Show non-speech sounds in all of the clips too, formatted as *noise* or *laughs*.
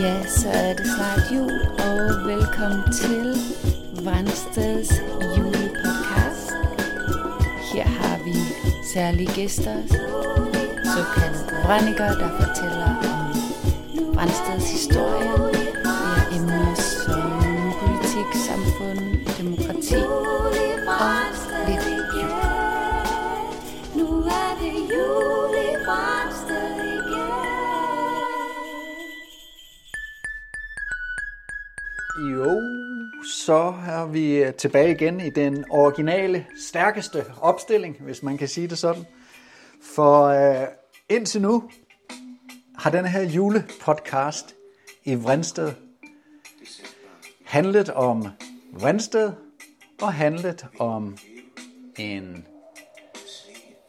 Ja, så er det snart jul, og velkommen til Vandsteds julepodcast. Her har vi særlige gæster, såkaldte vrandikker, der fortæller om Brandsteds historie. Vi har emner som politik, samfund, demokrati så er vi øh, tilbage igen i den originale, stærkeste opstilling, hvis man kan sige det sådan. For øh, indtil nu har den her julepodcast i Vrinsted handlet om Vrinsted og handlet om en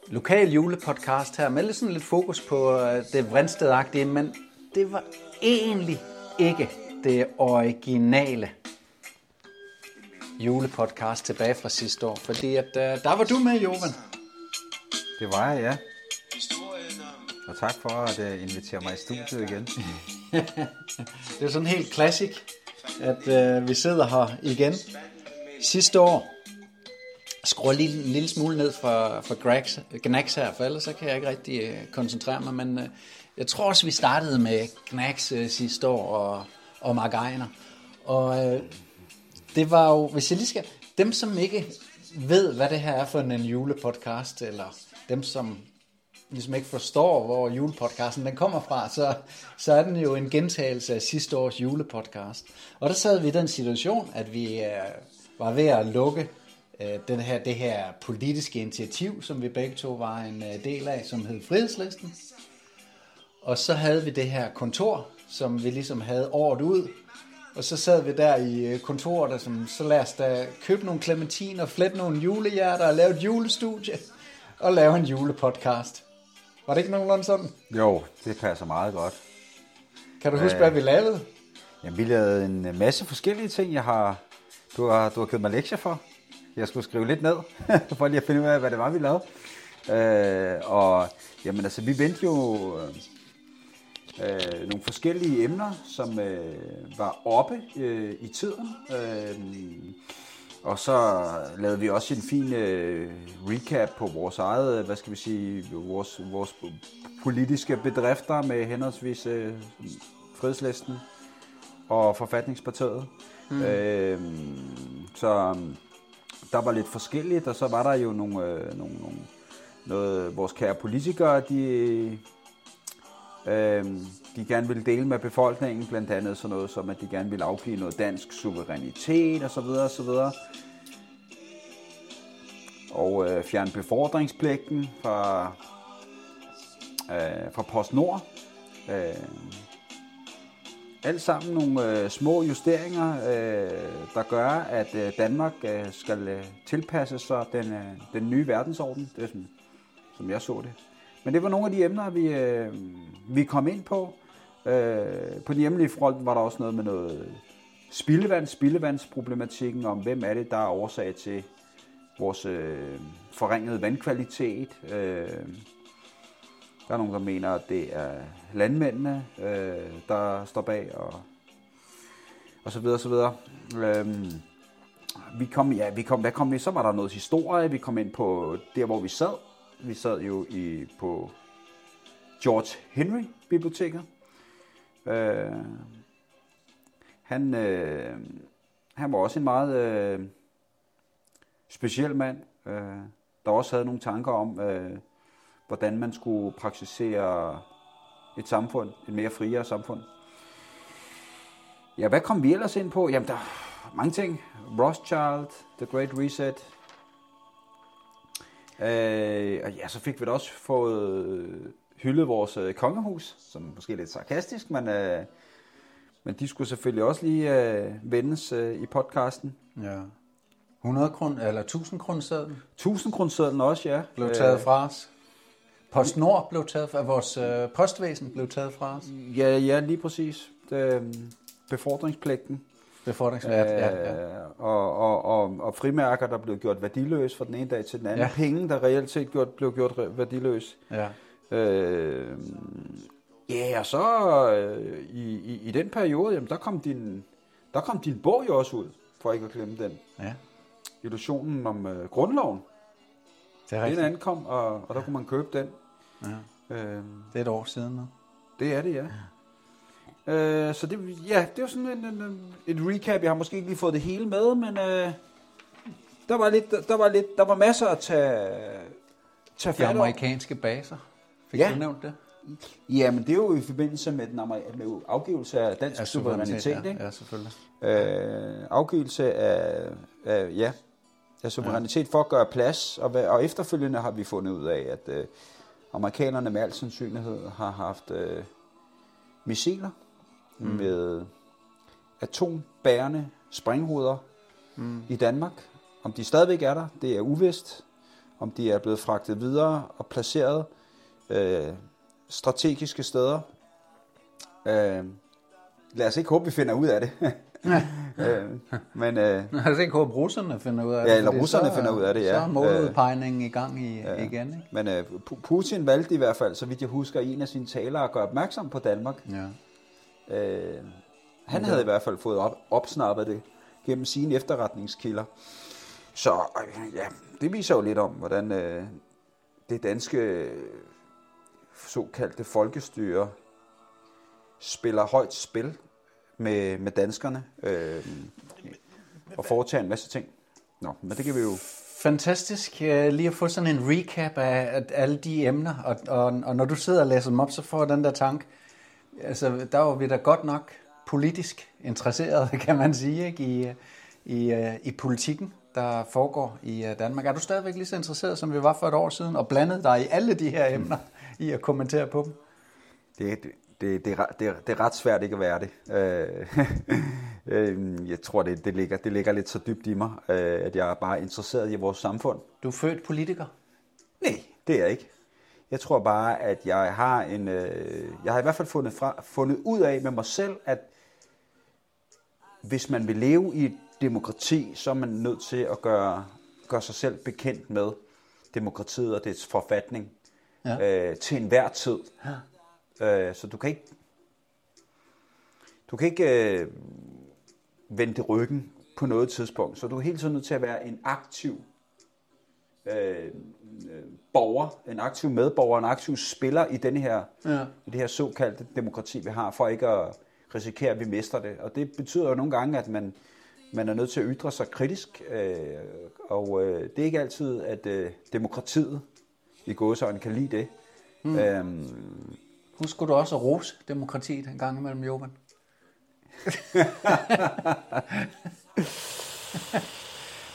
lokal julepodcast her, med lidt sådan lidt fokus på øh, det Vrindsted-agtige, men det var egentlig ikke det originale julepodcast tilbage fra sidste år, fordi at, øh, der var du med, Jovan. Det var jeg, ja. Og tak for at uh, invitere mig i studiet igen. *laughs* Det er sådan helt klassik, at øh, vi sidder her igen. Sidste år, skruer lige en lille smule ned for, for Grax, Gnax her, for ellers så kan jeg ikke rigtig øh, koncentrere mig, men øh, jeg tror også, vi startede med Gnax øh, sidste år og, og Mark Ejner. Og øh, det var jo, hvis jeg lige skal, dem som ikke ved, hvad det her er for en julepodcast, eller dem som ligesom ikke forstår, hvor julepodcasten den kommer fra, så, så er den jo en gentagelse af sidste års julepodcast. Og der sad vi i den situation, at vi øh, var ved at lukke øh, den her, det her politiske initiativ, som vi begge to var en øh, del af, som hed Frihedslisten. Og så havde vi det her kontor, som vi ligesom havde året ud. Og så sad vi der i øh, kontoret, og som, så lad os da købe nogle clementiner, flette nogle julehjerter og lave et julestudie *laughs* og lave en julepodcast. Var det ikke nogenlunde sådan? Jo, det passer meget godt. Kan du huske, hvad vi lavede? Jamen, vi lavede en øh, masse forskellige ting. Jeg har, du, har, du har givet mig lektier for. Jeg skulle skrive lidt ned, *laughs* for lige at finde ud af, hvad det var, vi lavede. Øh, og jamen, altså, vi vendte jo øh, nogle forskellige emner, som øh, var oppe øh, i tiden. Øh, og så lavede vi også en fin øh, recap på vores eget, øh, hvad skal vi sige, vores, vores politiske bedrifter med henholdsvis øh, Fredslisten og Forfatningspartiet. Mm. Øh, så der var lidt forskelligt, og så var der jo nogle, øh, nogle, nogle noget, vores kære politikere, de, øh, de gerne ville dele med befolkningen, blandt andet sådan noget som, at de gerne ville afgive noget dansk suverænitet osv. osv. Og øh, fjerne befordringspligten fra, øh, fra PostNord. Øh, alt sammen nogle øh, små justeringer, øh, der gør, at øh, Danmark øh, skal øh, tilpasse sig den, øh, den nye verdensorden. Det er sådan, som jeg så det. Men det var nogle af de emner, vi, øh, vi kom ind på. Øh, på den hjemlige front var der også noget med noget spildevand, spildevandsproblematikken, om hvem er det, der er årsag til vores øh, forringede vandkvalitet. Øh, der er nogen, der mener, at det er landmændene, øh, der står bag, og, og så videre, og så videre. Øh, vi kom, ja, vi kom, hvad kom vi? Så var der noget historie, vi kom ind på der, hvor vi sad. Vi sad jo i, på George Henry Biblioteket. Øh, han, øh, han var også en meget øh, speciel mand, øh, der også havde nogle tanker om, øh, hvordan man skulle praktisere et samfund, et mere friere samfund. Ja, hvad kom vi ellers ind på? Jamen, der er mange ting. Rothschild, The Great Reset. Øh, og ja, så fik vi da også fået hyldet vores øh, kongehus, som måske er lidt sarkastisk, men, øh, men de skulle selvfølgelig også lige øh, vendes øh, i podcasten. Ja. 100 kron, eller 1000 kroner 1000 kroner også, ja. blev taget fra os. PostNord blev taget fra vores øh, postvæsen blev taget fra os. Øh, ja, ja, lige præcis. Det, øh, befordringspligten. Befordringsvært, ja, ja. Øh, og, og, og, og frimærker, der blev gjort værdiløs fra den ene dag til den anden. Ja. Ja. Penge, der reelt set gjort, blev gjort re- værdiløs. ja. Øh, Ja, og så øh, i, i, i den periode, jamen, der, kom din, der kom din bog jo også ud, for ikke at glemme den. Ja, Illusionen om øh, grundloven. det er Den ankom, og, og der kunne man købe den. Ja. Øh, Det er et år siden nu. det er det, ja. Øh, så det, ja, det var sådan en, en, en, et recap. Jeg har måske ikke lige fået det hele med, men øh, der var lidt, der var lidt, der var masser at tage, tage De fat om. amerikanske baser. Fik Ja. du nævnt det? Ja, men det er jo i forbindelse med den amer- med afgivelse af dansk ja, suverænitet, ja. ikke? ja, selvfølgelig. øh, afgivelse af, af, ja, af suverænitet for at gøre plads, og, og efterfølgende har vi fundet ud af, at øh, amerikanerne med al sandsynlighed har haft øh, missiler mm. med atombærende sprænghoveder mm. i Danmark. Om de stadigvæk er der, det er uvist. Om de er blevet fragtet videre og placeret øh, strategiske steder. Øh, lad os ikke håbe, vi finder ud af det. *laughs* øh, men øh, *laughs* Jeg har ikke håbet, russerne finder ud af det. Ja, eller russerne så, finder ud af det, ja. Så er måludpegningen i gang i, Ja. igen, ikke? Men øh, Pu- Putin valgte i hvert fald, så vidt jeg husker, i en af sine taler at gøre opmærksom på Danmark. Ja. Øh, han havde i hvert fald fået op, opsnappet det gennem sine efterretningskilder. Så øh, ja, det viser jo lidt om, hvordan øh, det danske såkaldte folkestyre spiller højt spil med, med danskerne øh, og foretager en masse ting. Nå, men det kan vi jo... Fantastisk øh, lige at få sådan en recap af alle de emner, og, og, og når du sidder og læser dem op, så får du den der tanke, altså der var vi da godt nok politisk interesseret, *laughs* kan man sige, ikke? I, øh, i, uh, i politikken, der foregår i uh, Danmark. Er du stadigvæk lige så interesseret, som vi var for et år siden, og blandet dig i alle de her emner, i at kommentere på dem? Det, det, det, det, er det, er- ret svært ikke at være det. Øh, *laughs* øh, jeg tror, det, det, ligger, det ligger lidt så dybt i mig, øh, at jeg er bare interesseret i vores samfund. Du er født politiker. Nej, det er jeg ikke. Jeg tror bare, at jeg har en, øh, jeg har i hvert fald fundet, fra, fundet ud af med mig selv, at hvis man vil leve i et demokrati, så er man nødt til at gøre, gøre sig selv bekendt med demokratiet og dets forfatning Ja. øh, til enhver tid. Ja. Øh, så du kan ikke, du kan ikke øh, vende ryggen på noget tidspunkt. Så du er hele tiden nødt til at være en aktiv øh, øh, borger, en aktiv medborger, en aktiv spiller i, denne her, Ja. i det her såkaldte demokrati, vi har, for ikke at risikere, at vi mister det. Og det betyder jo nogle gange, at man, man er nødt til at ytre sig kritisk, øh, og øh, det er ikke altid, at øh, demokratiet i gåsøjne kan lide det. Mm. Øhm, Husker du også at rose demokratiet en gang imellem, Jovan? *laughs* *laughs*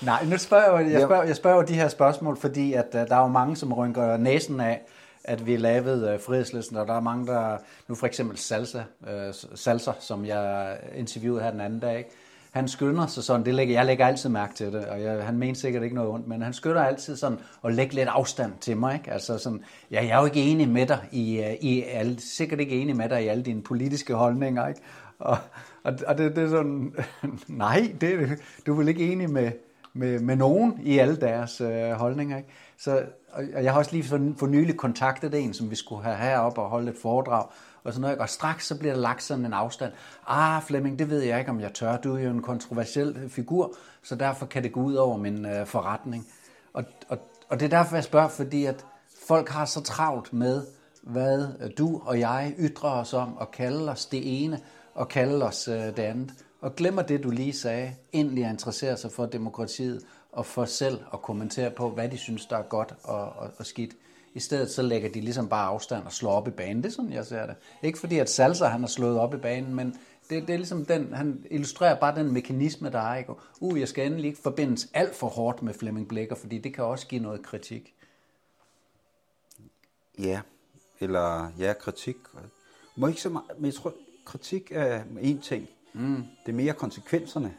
Nej, nu spørger jeg, jeg, spørger, jeg spørger de her spørgsmål, fordi at, uh, der er jo mange, som rynker næsen af, at vi lavede uh, frihedslisten, og der er mange, der, nu for eksempel Salsa, uh, Salsa, som jeg interviewede her den anden dag, ikke? han skynder sig sådan, det lægger, jeg lægger altid mærke til det, og jeg, han mener sikkert ikke noget ondt, men han skynder altid sådan at lægge lidt afstand til mig, ikke? Altså sådan, ja, jeg er jo ikke enig med dig i, øh, i alle, sikkert ikke enig med dig i alle dine politiske holdninger, ikke? Og, og, og det, det er sådan, *laughs* nej, det, du er vel ikke enig med, med, med nogen i alle deres øh, holdninger, ikke? Så, og og jeg har også lige for, for nylig kontaktet en, som vi skulle have heroppe og holde et foredrag, og så når jeg går straks, så bliver der lagt sådan en afstand. Ah, Flemming, det ved jeg ikke, om jeg tør. Du er jo en kontroversiel figur, så derfor kan det gå ud over min øh, forretning. Og, og, og det er derfor, jeg spørger, fordi at folk har så travlt med, hvad du og jeg ytrer os om, og kalde os det ene, og kalde os øh, det andet. Og glemmer det, du lige sagde, endelig at interessere sig for demokratiet, og for selv at kommentere på, hvad de synes, der er godt og, og, og skidt. I stedet så lægger de ligesom bare afstand og slår op i banen. Det er sådan, jeg ser det. Ikke fordi, at Salsa han har slået op i banen, men det, det er ligesom den, han illustrerer bare den mekanisme, der er. Ikke? Uh, jeg skal endelig ikke forbindes alt for hårdt med Flemming Blækker, fordi det kan også give noget kritik. ja, eller ja, kritik. Må ikke så meget, men jeg tror, kritik er en ting. Mm. Det er mere konsekvenserne,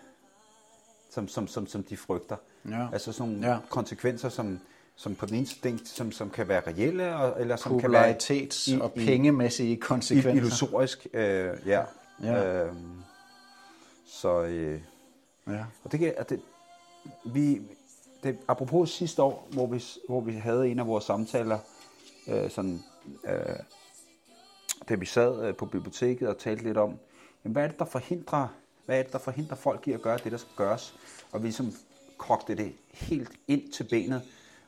som, som, som, som de frygter. Ja. Altså sådan nogle Ja. konsekvenser, som, som på den ene side, som, som kan være reelle, og, eller som kan være i- og i- pengemæssige i- konsekvenser. illusorisk. Øh, ja. Ja. Øhm, så, øh, Ja. og det kan, at det, vi, det, apropos sidste år, hvor vi, hvor vi havde en af vores samtaler, øh, sådan, øh, da vi sad øh, på biblioteket og talte lidt om, jamen, hvad er det, der forhindrer, hvad er det, der forhindrer folk i at gøre det, der skal gøres? Og vi ligesom kogte det helt ind til benet.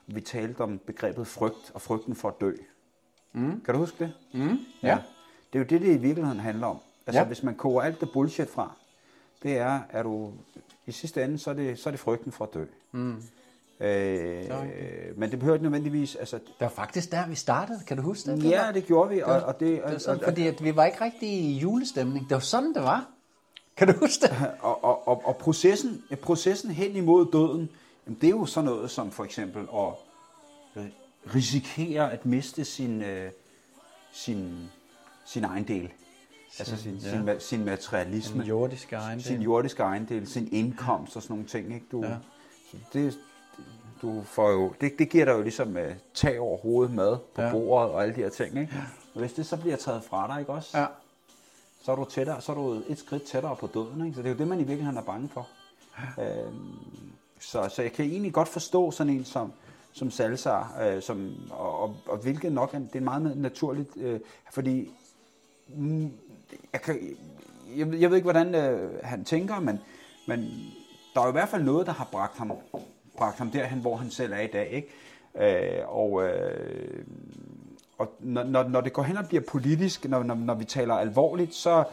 Vi talte om begrebet frygt og frygten for at dø. Mm. Kan du huske det? Mm, ja. Det er jo det, det i virkeligheden handler om. Altså, Ja. ja. hvis man koger alt det bullshit fra, det er, at du i sidste ende, så er det, så er det frygten for at dø. Mm. Øh, men det behøver ikke nødvendigvis, altså, Det var faktisk der, vi startede. Kan du huske det? ja, det gjorde vi, og, og det, Det var og, sådan, og, fordi at vi var ikke rigtig i julestemning. Det var sådan, det var. Kan du huske det? *laughs* og, og, og, og processen, processen hen imod døden, jamen, det er jo sådan noget som for eksempel at øh, risikere at miste sin, øh, sin, sin ejendel. Altså sin, ja. sin, sin materialisme. Den jordiske ejendel. Sin jordiske ejendel, sin indkomst og sådan nogle ting. Ikke? Du, ja. det, du får jo, det, det giver dig jo ligesom uh, tag over hovedet, mad på Ja. ja. bordet og alle de her ting. Ikke? Og hvis det så bliver taget fra dig, ikke også? Ja. så er du tættere, så er du et skridt tættere på døden. Ikke? Så det er jo det, man i virkeligheden er bange for. Øhm, så, så jeg kan egentlig godt forstå sådan en som, som Salzar, øh, som, og, og, og hvilket nok er, det er meget naturligt, øh, fordi mm, jeg, kan, jeg, ved- jeg ved ikke, hvordan øh, han tænker, men, men der er jo i hvert fald noget, der har bragt ham, bragt ham derhen, hvor han selv er i dag. Ikke? Øh, og øh, og når, når, når det går hen og bliver politisk, når, når, når vi taler alvorligt, så,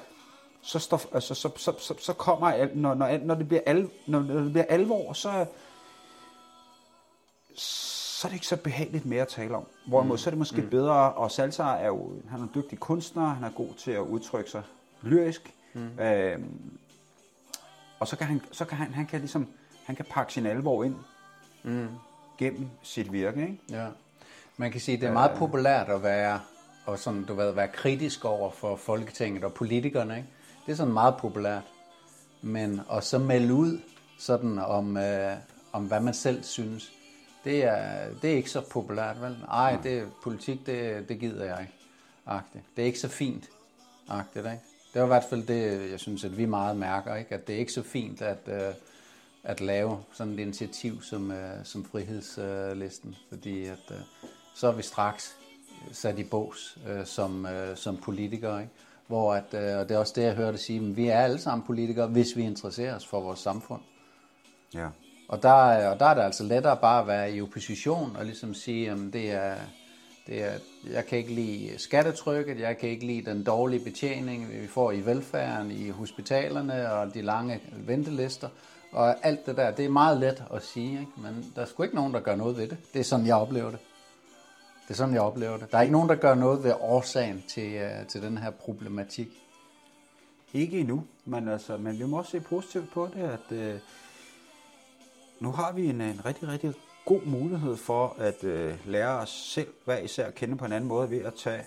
så, står, altså, så, så, så, så kommer, al, når, når, når, det bliver al, når, når det bliver alvor, så, så er det ikke så behageligt mere at tale om. Hvorimod, så er det måske mm. bedre, og Salzar er jo han er en dygtig kunstner, han er god til at udtrykke sig lyrisk, mm. øhm, og så kan han, så kan han, han kan ligesom, han kan pakke sin alvor ind mm. gennem sit virke, ikke? Ja. Man kan sige, at det er meget populært at være, og sådan, du ved, være kritisk over for Folketinget og politikerne. Ikke? Det er sådan meget populært. Men at så melde ud sådan om, øh, om hvad man selv synes, det er, det er ikke så populært, vel? Ej, det, politik, det, det gider jeg ikke. Agtigt. Det er ikke så fint. Agtigt, ikke? Det var i hvert fald det, jeg synes, at vi meget mærker, ikke? at det er ikke så fint at, øh, at lave sådan et initiativ som, øh, som frihedslisten, fordi at, øh, så er vi straks sat i bås øh, som, øh, som politikere, ikke? hvor at, øh, og det er også det, jeg hørte sige, men vi er alle sammen politikere, hvis vi interesserer os for vores samfund. Ja. Og der, er- og der er det altså lettere bare at være i opposition og ligesom sige, at det er, det er, jeg kan ikke lide skattetrykket, jeg kan ikke lide den dårlige betjening, vi får i velfærden, i hospitalerne og de lange ventelister. Og alt det der, det er meget let at sige, ikke? men der er sgu ikke nogen, der gør noget ved det. Det er sådan, jeg oplever det. Det er sådan, jeg oplever det. Der er ikke nogen, der gør noget ved årsagen til, øh, til den her problematik. Ikke endnu, men, altså, men vi må også se positivt på det, at øh, nu har vi en, en rigtig, rigtig god mulighed for at øh, lære os selv hver især at kende på en anden måde ved at tage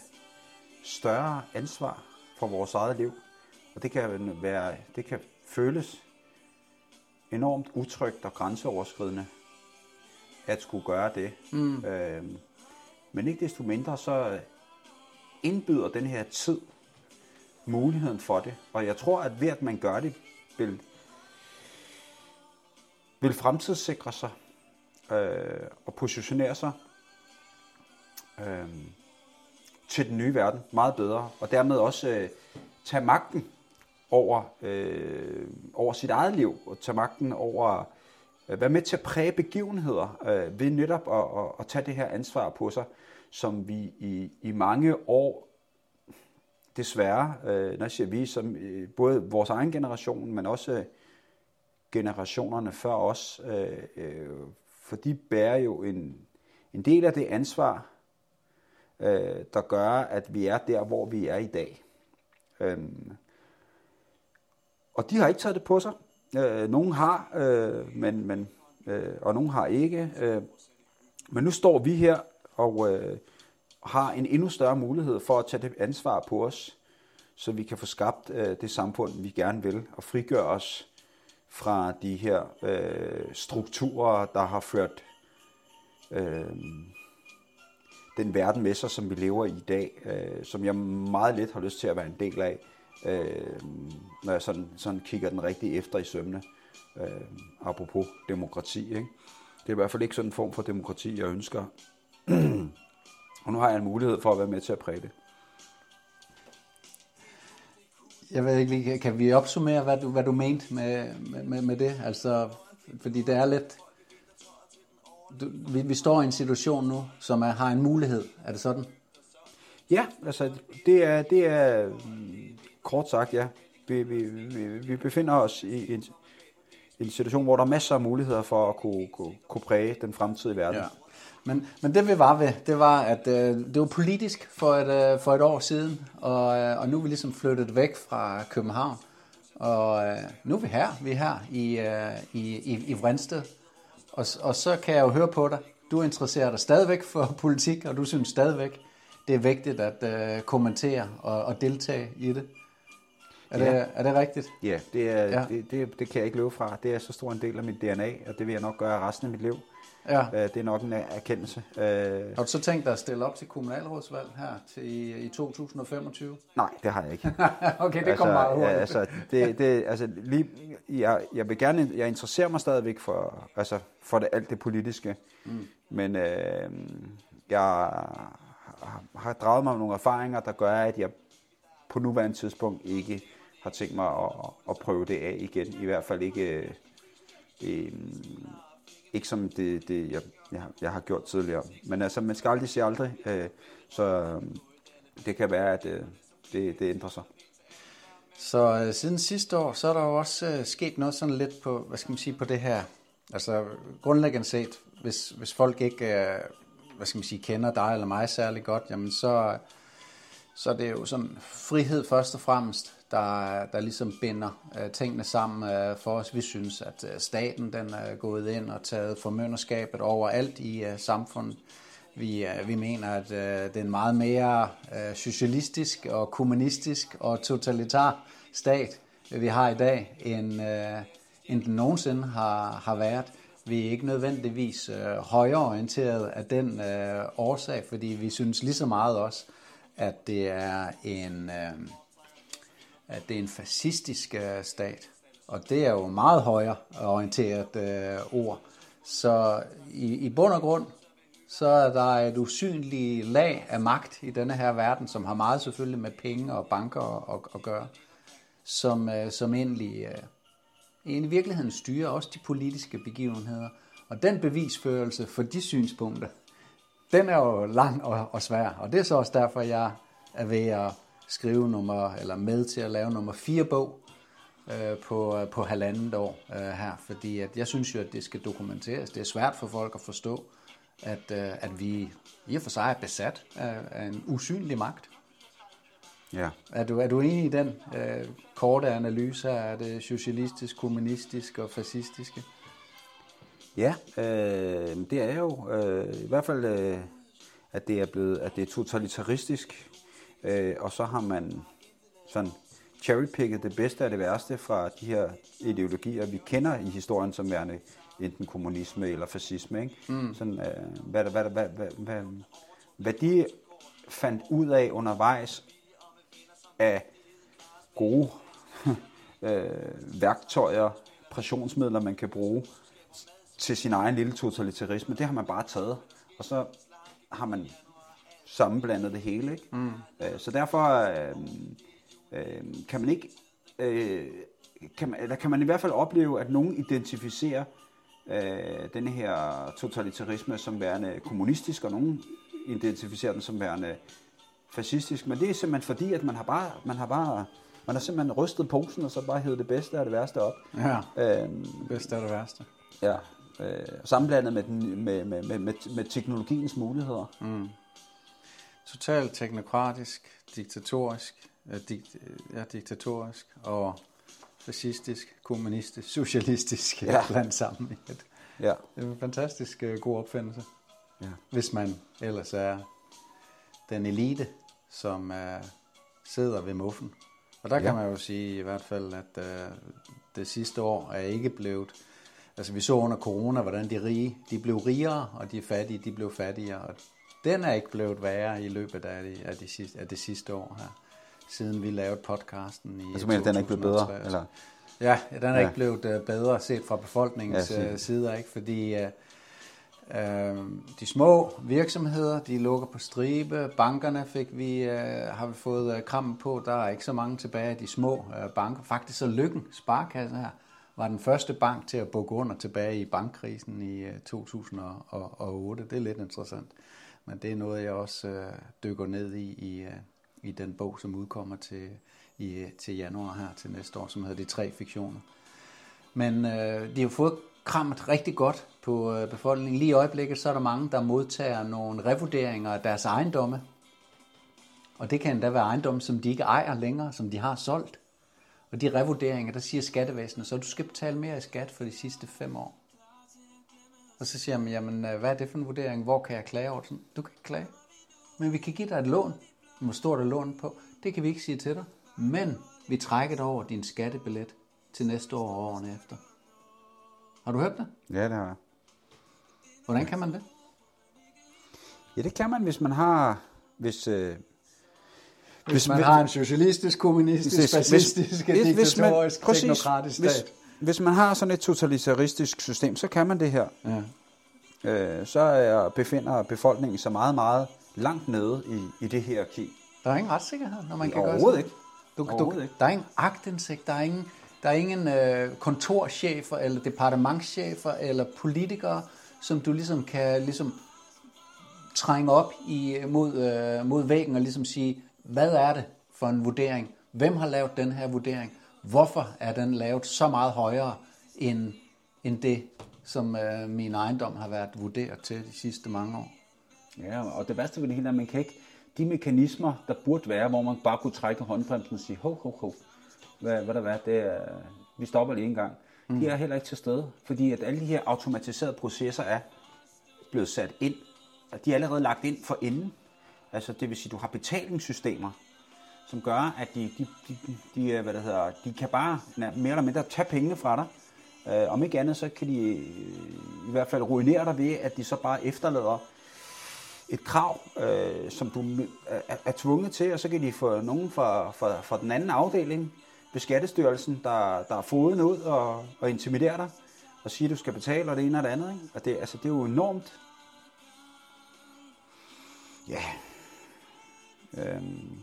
større ansvar for vores eget liv. Og det kan, være, det kan føles enormt utrygt og grænseoverskridende at skulle gøre det. Mm. Øh, men ikke desto mindre så indbyder den her tid muligheden for det. Og jeg tror, at ved at man gør det, vil, vil fremtidssikre sig øh, og positionere sig øh, til den nye verden meget bedre. Og dermed også øh, tage magten over, øh, over sit eget liv, og tage magten over, øh, være med til at præge begivenheder øh, ved netop at, at, at tage det her ansvar på sig, som vi i, i mange år desværre, øh, når jeg siger vi, som øh, både vores egen generation, men også øh, generationerne før os, øh, øh, for de bærer jo en, en del af det ansvar, øh, der gør, at vi er der, hvor vi er i dag. Øh, og de har ikke taget det på sig. Øh, nogle har, øh, men, men, øh, og nogle har ikke. Øh, men nu står vi her og øh, har en endnu større mulighed for at tage det ansvar på os, så vi kan få skabt øh, det samfund, vi gerne vil, og frigøre os fra de her øh, strukturer, der har ført øh, den verden med sig, som vi lever i i dag, øh, som jeg meget lidt har lyst til at være en del af, øh, når jeg sådan, sådan kigger den rigtig efter i sømne. Øh, apropos demokrati. Ikke? Det er i hvert fald ikke sådan en form for demokrati, jeg ønsker. *clears throat* Og nu har jeg en mulighed for at være med til at præge det. Jeg ved ikke kan vi opsummere, hvad du, hvad du mente med, med, med, det? Altså, fordi det er lidt... Du, vi, vi står i en situation nu, som er, har en mulighed. Er det sådan? Ja, altså det er, det er kort sagt, ja. Vi, vi, vi, vi befinder os i en, en situation, hvor der er masser af muligheder for at kunne, kunne, kunne præge den fremtidige verden. Ja. Men, men det vi var ved, det var, at øh, det var politisk for et, øh, for et år siden, og, øh, og nu er vi ligesom flyttet væk fra København. Og øh, nu er vi her, vi er her i, øh, i, i, i Vrensted. Og, og så kan jeg jo høre på dig, du interesserer dig stadigvæk for *laughs* politik, og du synes stadigvæk, det er vigtigt at øh, kommentere og, og deltage i det. Er, det, Ja. er det rigtigt? Ja, det, er, Ja. Det, det, det kan jeg ikke løbe fra. Det er så stor en del af mit DNA, og det vil jeg nok gøre resten af mit liv. Ja. Øh, Det er nok en erkendelse. Øh, Har du så tænkt dig at stille op til kommunalrådsvalg her til, i, i 2025? Nej, det har jeg ikke. *laughs* okay, det kommer meget hurtigt. Ja, altså, det, det, altså lige, jeg, jeg vil gerne, jeg interesserer mig stadigvæk for, altså, for det, alt det politiske, mm. men øh, jeg har, har draget mig nogle erfaringer, der gør, at jeg på nuværende tidspunkt ikke har tænkt mig at, at prøve det af igen. I hvert fald ikke, øh, øh, ikke som det, det jeg, jeg, har- jeg har gjort tidligere. Men altså, man skal aldrig sige aldrig, øh, så øh, det kan være, at øh, det, det ændrer sig. Så øh, siden sidste år, så er der jo også øh, sket noget sådan lidt på, hvad skal man sige, på det her. Altså grundlæggende set, hvis, hvis folk ikke, øh, hvad skal man sige, kender dig eller mig særlig godt, jamen så, så er det jo sådan frihed først og fremmest, der, der ligesom binder øh, tingene sammen øh, for os. Vi synes, at øh, staten den er gået ind og taget formønderskabet overalt i øh, samfundet. Vi, øh, vi mener, at øh, det er en meget mere øh, socialistisk og kommunistisk og totalitar stat, vi har i dag, end, øh, end den nogensinde har, har været. Vi er ikke nødvendigvis øh, højreorienteret af den øh, årsag, fordi vi synes lige så meget også, at det er en, øh, at det er en fascistisk øh, stat. Og det er jo meget højere orienteret øh, ord. Så i, i bund og grund, så er der et usynligt lag af magt i denne her verden, som har meget selvfølgelig med penge og banker at, at gøre, som, øh, som egentlig, øh, egentlig i virkeligheden styrer også de politiske begivenheder. Og den bevisførelse for de synspunkter, den er jo lang og, og svær. Og det er så også derfor, jeg er ved at skrive nummer, eller med til at lave nummer fire bog øh, på, på halvandet år øh, her. Fordi at jeg synes jo, at det skal dokumenteres. Det er svært for folk at forstå, at, øh, at vi i og for sig er besat af, af en usynlig magt. Ja. Er du, er du enig i den øh, korte analyse? Er det socialistisk, kommunistisk og fascistiske? Ja, øh, det er jo øh, i hvert fald, øh, at det er blevet, at det er totalitaristisk, øh, og så har man sådan cherrypicket det bedste af det værste fra de her ideologier, vi kender i historien som værende enten kommunisme eller fascisme. Ikke? Mm. Sådan, øh, hvad, hvad, hvad, hvad, hvad, hvad, hvad de fandt ud af undervejs af gode *laughs* øh, værktøjer, pressionsmidler, man kan bruge til sin egen lille totalitarisme, det har man bare taget, og så har man sammenblandet det hele. Ikke? Mm. Øh, så derfor øh, øh, kan man ikke, øh, kan man, eller kan man i hvert fald opleve, at nogen identificerer øh, denne her totalitarisme som værende kommunistisk, og nogen identificerer den som værende fascistisk, men det er simpelthen fordi, at man har bare, man har bare, man har simpelthen rystet posen, og så bare hævet det bedste af det værste op. Ja, Øhm, det bedste er det værste. Ja, øh, sammenblandet med, den, med, med, med, med, med teknologiens muligheder. Mm. Totalt teknokratisk, diktatorisk, øh, digt, øh, ja, diktatorisk og fascistisk, kommunistisk, socialistisk ja. Blandt sammen. Ja. Det er en fantastisk øh, god opfindelse, ja. hvis man ellers er den elite, som øh, sidder ved muffen. Og der kan Ja. man jo sige i hvert fald, at øh, det sidste år er ikke blevet... Altså vi så under corona, hvordan de rige, de blev rigere, og de fattige, de blev fattigere. Og den er ikke blevet værre i løbet af, de, af, de sidste, af det sidste år her, siden vi lavede podcasten i Altså, mener, den er ikke blevet bedre? 2023. Eller? Ja, den er Ja. ikke blevet øh, bedre set fra befolkningens Ja, sig- sider, ikke? Fordi øh, Øh, de små virksomheder, de lukker på stribe. Bankerne fik vi, øh, har vi fået øh, kram på. Der er ikke så mange tilbage af de små øh, banker. Faktisk så Lykken Sparkasse her var den første bank til at bukke under tilbage i bankkrisen i øh, 2008. Det er lidt interessant. Men det er noget, jeg også øh, dykker ned i i, øh, i den bog, som udkommer til, i, til januar her til næste år, som hedder De Tre Fiktioner. Men øh, de har fået krammet rigtig godt på øh, befolkningen. Lige i øjeblikket, så er der mange, der modtager nogle revurderinger af deres ejendomme. Og det kan endda være ejendomme, som de ikke ejer længere, som de har solgt. Og de revurderinger, der siger skattevæsenet, så du skal betale mere i skat for de sidste fem år. Og så siger man, jamen, øh, hvad er det for en vurdering? Hvor kan jeg klage over? Sådan, Du kan ikke klage. Men vi kan give dig et lån. Hvor stort er lånet på? Det kan vi ikke sige til dig. Men vi trækker det over din skattebillet til næste år og årene efter. Har du hørt det? Ja, det har jeg. Hvordan kan man det? Ja, det kan man, hvis man har... Hvis, øh, Hvis man har en socialistisk, kommunistisk, hvis- fascistisk, hvis- hvis- hvis man- diktatorisk, præcis. teknokratisk hvis, stat. hvis man har sådan et totalitaristisk system, så kan man det her. Ja. Øh, så er, befinder befolkningen sig meget, meget langt nede i, i det hierarki. Der er ingen retssikkerhed, når man kan gøre sådan. ikke. Du, du, ikke. Der er ingen agtindsigt, der er ingen, der er ingen øh, kontorchefer, eller departementchefer, eller politikere, som du ligesom kan ligesom trænge op i, mod, øh, mod væggen og ligesom sige, hvad er det for en vurdering? Hvem har lavet den her vurdering? Hvorfor er den lavet så meget højere end, end det, som øh, min ejendom har været vurderet til de sidste mange år? Ja, og det værste ved det hele er, at man kan ikke... De mekanismer, der burde være, hvor man bare kunne trække håndbremsen og sige, hov, hov, hov, hvad, hvad der er, det er, vi stopper lige en gang. Mm. De er heller ikke til stede, fordi at alle de her automatiserede processer er blevet sat ind. Og de er allerede lagt ind for enden. Altså, det vil sige, du har betalingssystemer, som gør, at de, de, de, de, øh, hvad det hedder, de kan bare mere eller mindre tage pengene fra dig. Øh, om ikke andet, så kan de øh, i hvert fald ruinere dig ved, at de så bare efterlader et krav, øh, som du er, er- tvunget til, og så kan de få nogen fra, fra, fra den anden afdeling ved Skattestyrelsen, der, der er foden ud og, og intimiderer dig, og siger, at du skal betale, og det ene og det andet. Ikke? Og det, altså, det er jo enormt. Ja. Øhm,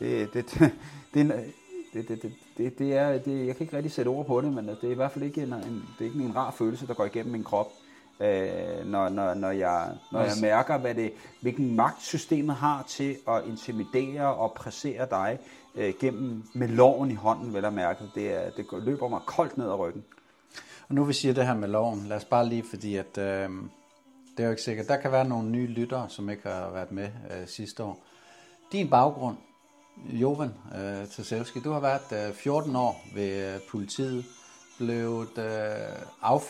det, det, det, det, er en- det, det, det, det, er, det, jeg kan ikke rigtig sætte ord på det, men det er i hvert fald ikke en, en, det er ikke en rar følelse, der går igennem min krop, øh, når, når, når, jeg, når jeg mærker, hvad det, hvilken magt systemet har til at intimidere og pressere dig øh, gennem med loven i hånden, vel at mærke. Det, er, det løber mig koldt ned ad ryggen. Og nu vi siger det her med loven, lad os bare lige, fordi at, øh, det er jo ikke sikkert, der kan være nogle nye lyttere, som ikke har været med øh, sidste år. Din baggrund, Jovan øh, Tasevski, du har været øh, 14 år ved øh, politiet, blev, øh, af,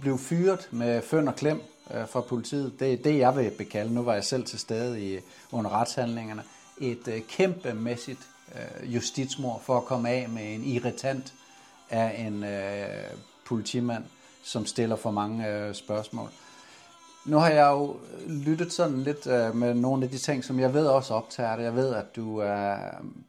blev fyret med føn og klem øh, fra politiet. Det er det, jeg vil bekalde. Nu var jeg selv til stede i, under retshandlingerne. Et øh, kæmpemæssigt øh, justitsmord for at komme af med en irritant af en øh, politimand, som stiller for mange øh, spørgsmål. Nu har jeg jo lyttet sådan lidt øh, med nogle af de ting, som jeg ved også optager dig. Jeg ved, at du øh,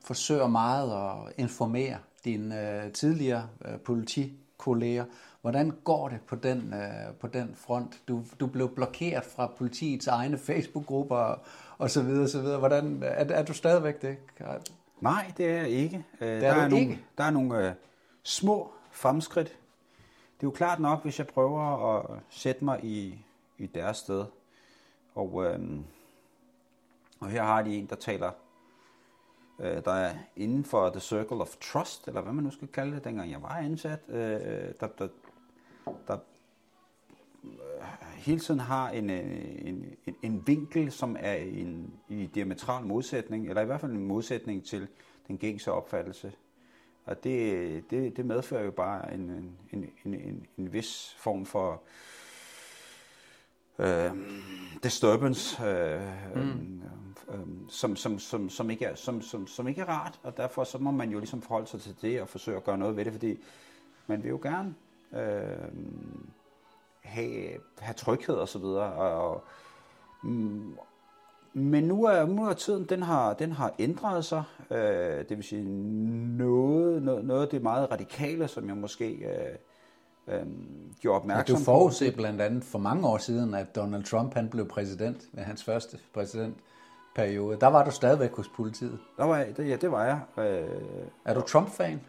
forsøger meget at informere dine øh, tidligere øh, politikolleger. Hvordan går det på den, øh, på den front? Du, du blev blokeret fra politiets egne Facebook-grupper og, og så videre, så videre. Hvordan, er, er du stadigvæk det? Karl? Nej, det er jeg ikke. Øh, er der, er nogle, ikke? der er nogle øh, små fremskridt. Det er jo klart nok, hvis jeg prøver at sætte mig i, i deres sted. Og, øh, og her har de en, der taler, øh, der er inden for The Circle of Trust, eller hvad man nu skal kalde det, dengang jeg var ansat, øh, øh der, der, der øh, hele tiden har en, øh, en, en, en vinkel, som er en, i diametral modsætning, eller i hvert fald en modsætning til den gængse opfattelse. Og det, det, det medfører jo bare en, en, en, en, en, en vis form for øh, disturbance, øh, mm. øh, som, som, som, som, ikke er, som, som, som ikke er rart, og derfor så må man jo ligesom forholde sig til det og forsøge at gøre noget ved det, fordi man vil jo gerne øh, have, have tryghed og så videre, og, og mm, men nu er, nu er tiden, den har, den har ændret sig. Øh, det vil sige noget, noget, noget af det meget radikale, som jeg måske øh, øh, gjorde opmærksom Du forudså blandt andet for mange år siden, at Donald Trump han blev præsident ved hans første præsidentperiode. Der var du stadigvæk hos politiet. Der var, jeg- det, ja, det var jeg. Øh, Er du Trump-fan?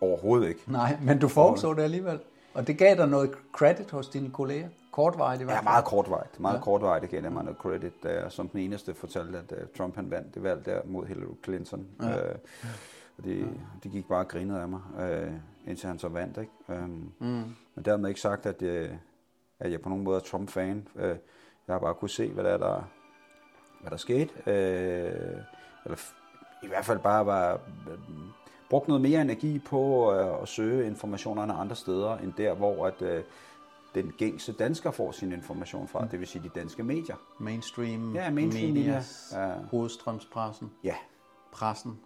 overhovedet ikke. Nej, men du forudså det alligevel. Og det gav dig noget credit hos dine kolleger. Kortvarigt i hvert Ja, fald. meget kortvarigt. Meget ja. kortvarigt, det gav jeg mig noget credit, jeg som den eneste fortalte, at uh, Trump han vandt det valg der mod Hillary Clinton. Ja. Uh, og de, de gik bare og grinede af mig, uh, indtil han så vandt. Ikke? Um, mm. Men dermed ikke sagt, at, uh, at jeg på nogen måde er Trump-fan. Uh, jeg har bare kunne se, hvad der, er, der, hvad der skete. Uh, eller i hvert fald bare var, uh, brugt noget mere energi på uh, at søge informationerne andre steder, end der, hvor at, uh, den gængse dansker får sin information fra, det vil sige de danske medier. Mainstream, Ja, mainstream medias, media. Ja. hovedstrømspressen, Ja, pressen,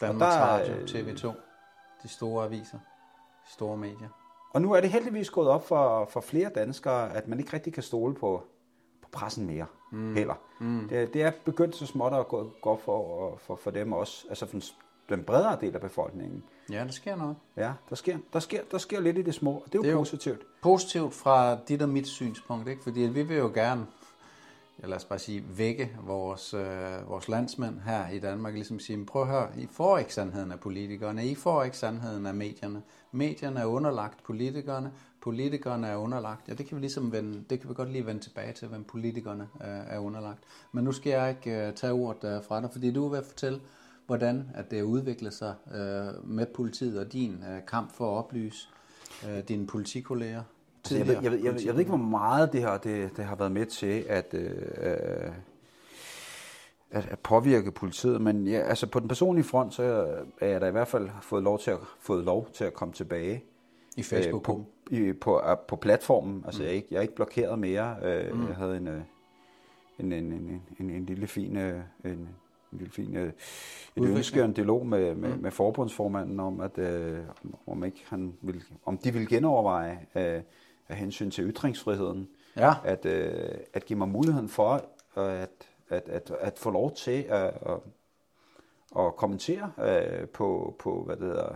Danmarks der er, Radio, øh, TV2, de store aviser, de store medier. og nu er det heldigvis gået op for, for flere danskere, at man ikke rigtig kan stole på, på pressen mere mm. heller. Mm. Det, det er begyndt så småt at gå, gå op for, for, for dem også, altså for den, den bredere del af befolkningen. Ja, der sker noget. Ja, der sker, der sker, der sker lidt i det små, og det er jo, Det er jo- positivt. Positivt fra dit og mit synspunkt, ikke? fordi vi vil jo gerne, ja, lad os bare sige, vække vores, øh, vores landsmænd her i Danmark, ligesom sige, prøv at høre, I får ikke sandheden af politikerne, I får ikke sandheden af medierne. Medierne er underlagt politikerne, politikerne er underlagt, ja det kan vi ligesom vende, det kan vi godt lige vende tilbage til, hvem politikerne øh, er underlagt. Men nu skal jeg ikke øh, tage ordet øh, fra dig, fordi du vil fortælle, hvordan at det udvikler sig øh, med politiet og din øh, kamp for at oplyse øh, dine politikolleger. Altså, jeg, ved, jeg, jeg, ved, jeg ved ikke, hvor meget det har, det, det har været med til at, øh, øh, at, at påvirke politiet, men ja, altså på den personlige front, så er jeg da i hvert fald fået lov til at, fået lov til at komme tilbage I øh, Facebook. på, i, på, øh, på platformen. Altså, mm. jeg, er ikke, jeg er ikke blokeret mere. Øh, mm. Jeg havde en, øh, en, en, en, en, en lille fin, øh, en, en lille fin øh, et ønske og en dialog med, med, mm. med forbundsformanden om, at øh, om- om, ikke han vil, om de vil genoverveje øh, af hensyn til ytringsfriheden, Ja. at, øh, at give mig muligheden for at, at, at, at få lov til at, at, at kommentere øh, på, på, hvad det hedder,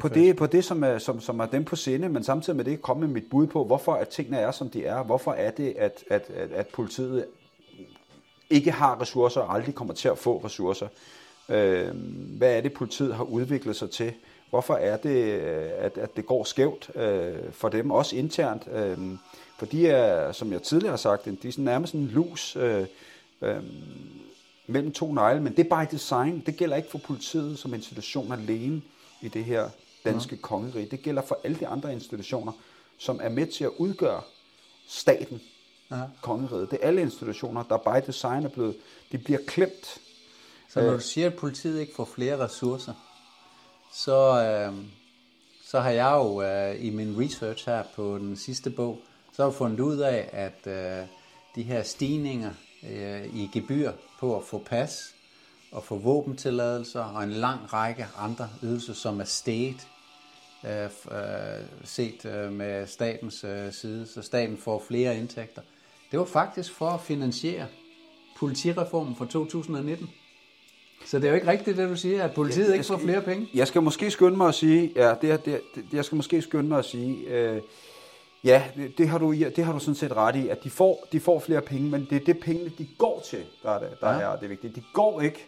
på det, på det som, er, som, som er dem på sinde, men samtidig med det komme med mit bud på, hvorfor at tingene er, som de er. Hvorfor er det, at, at, at, at politiet ikke har ressourcer og aldrig kommer til at få ressourcer. Øh, hvad er det, politiet har udviklet sig til? Hvorfor er det, øh, at, at det går skævt øh, for dem, også internt? Øh, for de er, som jeg tidligere har sagt, de er sådan nærmest en lus øh, øh, mellem to negle, men det er bare design. Det gælder ikke for politiet som institution alene i det her danske ja. kongerige. Det gælder for alle de andre institutioner, som er med til at udgøre staten, ja. kongeriget. Det er alle institutioner, der by design er blevet, de bliver klemt. Så når du siger, at politiet ikke får flere ressourcer, så, øh, så har jeg jo øh, i min research her på den sidste bog, så har jeg fundet ud af, at øh, de her stigninger øh, i gebyr på at få pas og få våbentilladelser og en lang række andre ydelser, som er steget øh, øh, set øh, med statens øh, side, så staten får flere indtægter. Det var faktisk for at finansiere politireformen fra 2019. Så det er jo ikke rigtigt, det du siger, at politiet Jeg- ikke får jeg skal- flere penge. Jeg skal måske skynde mig at sige, ja, det det, det, jeg skal måske skynde mig at sige, øh, ja, det, det, har du, det har du sådan set ret i, at de får, de får flere penge, men det er det penge, de går til, der er der ja. er det vigtige. De går ikke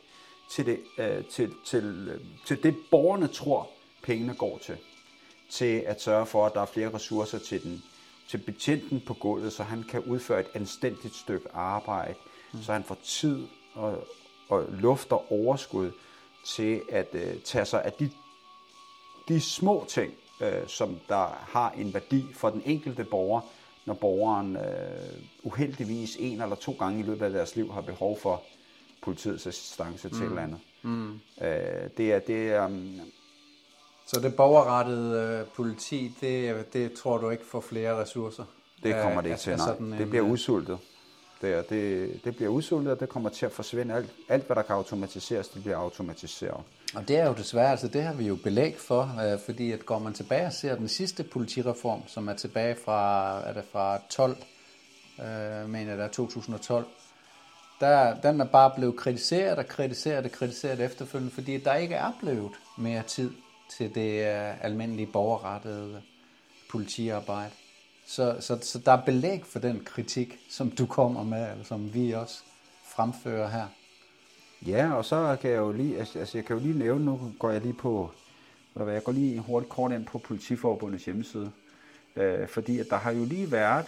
til det, øh, til, til, øh, til det, borgerne tror, pengene går til. Til at sørge for, at der er flere ressourcer til den til betjenten på gulvet, så han kan udføre et anstændigt stykke arbejde, mm. så han får tid og, og luft og overskud til at øh, tage sig af de, de små ting, øh, som der har en værdi for den enkelte borger, når borgeren øh, uheldigvis en eller to gange i løbet af deres liv har behov for politiets assistance til et eller andet. Mm. Øh, det er, det er, um, Så det borgerrettede øh, politi, det, det tror du ikke får flere ressourcer? Det kommer det ikke af- til, nej. Det bliver øh, udsultet. Det, det, det bliver udsultet, og det kommer til at forsvinde. Alt, alt, hvad der kan automatiseres, det bliver automatiseret. Og det er jo desværre, altså det har vi jo belæg for, øh, fordi at går man tilbage og ser den sidste politireform, som er tilbage fra, er det fra 12, øh, mener jeg, det 2012, der, den er bare blevet kritiseret og kritiseret og kritiseret efterfølgende, fordi der ikke er blevet mere tid til det øh, almindelige borgerrettede politiarbejde. Så, så, så der er belæg for den kritik, som du kommer med, eller som vi også fremfører her. Ja, og så kan jeg jo lige, altså altså, jeg kan jo lige nævne, nu går jeg lige på, hvad, jeg går lige hurtigt kort ind på Politiforbundets hjemmeside, øh, fordi at der har jo lige været,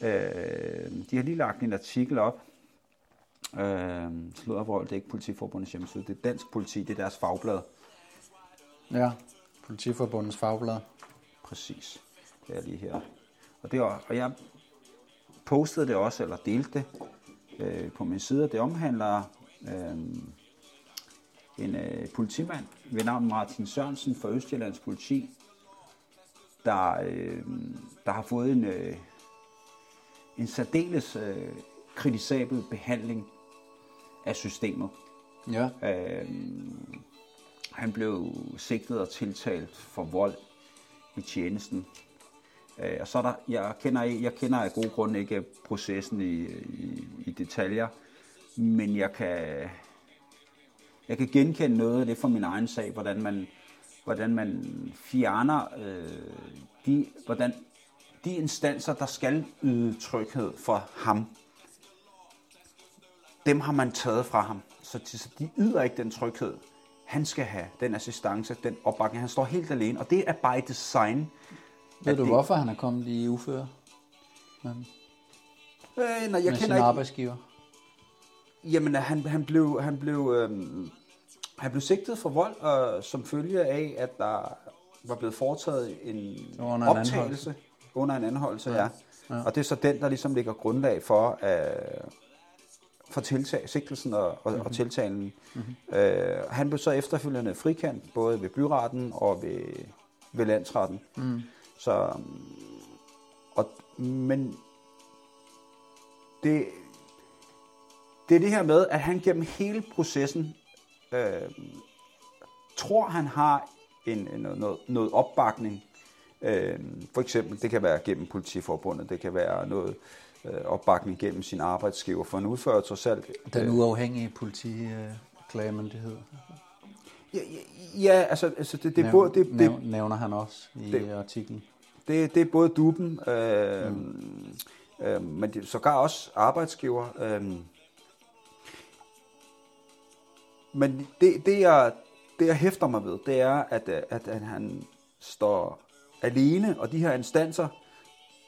øh, de har lige lagt en artikel op, øh, Sluddervold, det er ikke Politiforbundets hjemmeside, det er Dansk Politi, det er deres fagblad, Ja, Politiforbundets fagblad. Præcis. Det er lige her. Og, det og jeg postede det også, eller delte det øh, på min side. Det omhandler øh, en øh, politimand ved navn Martin Sørensen fra Østjyllands politi, der, øh, der har fået en, øh, en særdeles øh, kritisabel behandling af systemet. Ja. Øh, han blev sigtet og tiltalt for vold i tjenesten. Øh, og så er der, jeg kender, jeg kender af gode grunde ikke processen i, i, i detaljer, men jeg kan, jeg kan genkende noget af det fra min egen sag, hvordan man, hvordan man fjerner øh, de, hvordan de instanser, der skal yde tryghed for ham, dem har man taget fra ham. Så, de- så de yder ikke den tryghed, han skal have, den assistance, den opbakning. Han står helt alene, og det er by design. Ved du, det- hvorfor han er kommet i uføre Øh, når jeg med sin kender ikke, arbejdsgiver? Jamen, han, han blev, han blev, øhm, han blev sigtet for vold, og som følge af, at der var blevet foretaget en Under en optagelse anholdelse. under en anholdelse, ja. ja. Og det er så den, der ligesom ligger grundlag for, øh, for tiltag, sigtelsen og, og, Mhm. mm-hmm. og tiltalen. Mm-hmm. Øh, han blev så efterfølgende frikendt, både ved byretten og ved, ved landsretten. Mm. Så, øhm, og, men det, det er det her med, at han gennem hele processen øh, tror, han har en, en, noget, noget opbakning. Øh, for eksempel, det kan være gennem politiforbundet, det kan være noget øh, opbakning gennem sin arbejdsgiver, for han udfører trods alt... Den øh, uafhængige politiklagemyndighed. ja, ja, ja, altså, altså det, det, er Nævn- både, det, det, nævn- nævner han også i det- artiklen. Det, det er både duben, øh, mm. øh, men det sågar også arbejdsgiver. Øh. Men det, det, jeg, det, jeg hæfter mig ved, det er, at, øh, at, at han står alene, og de her instanser,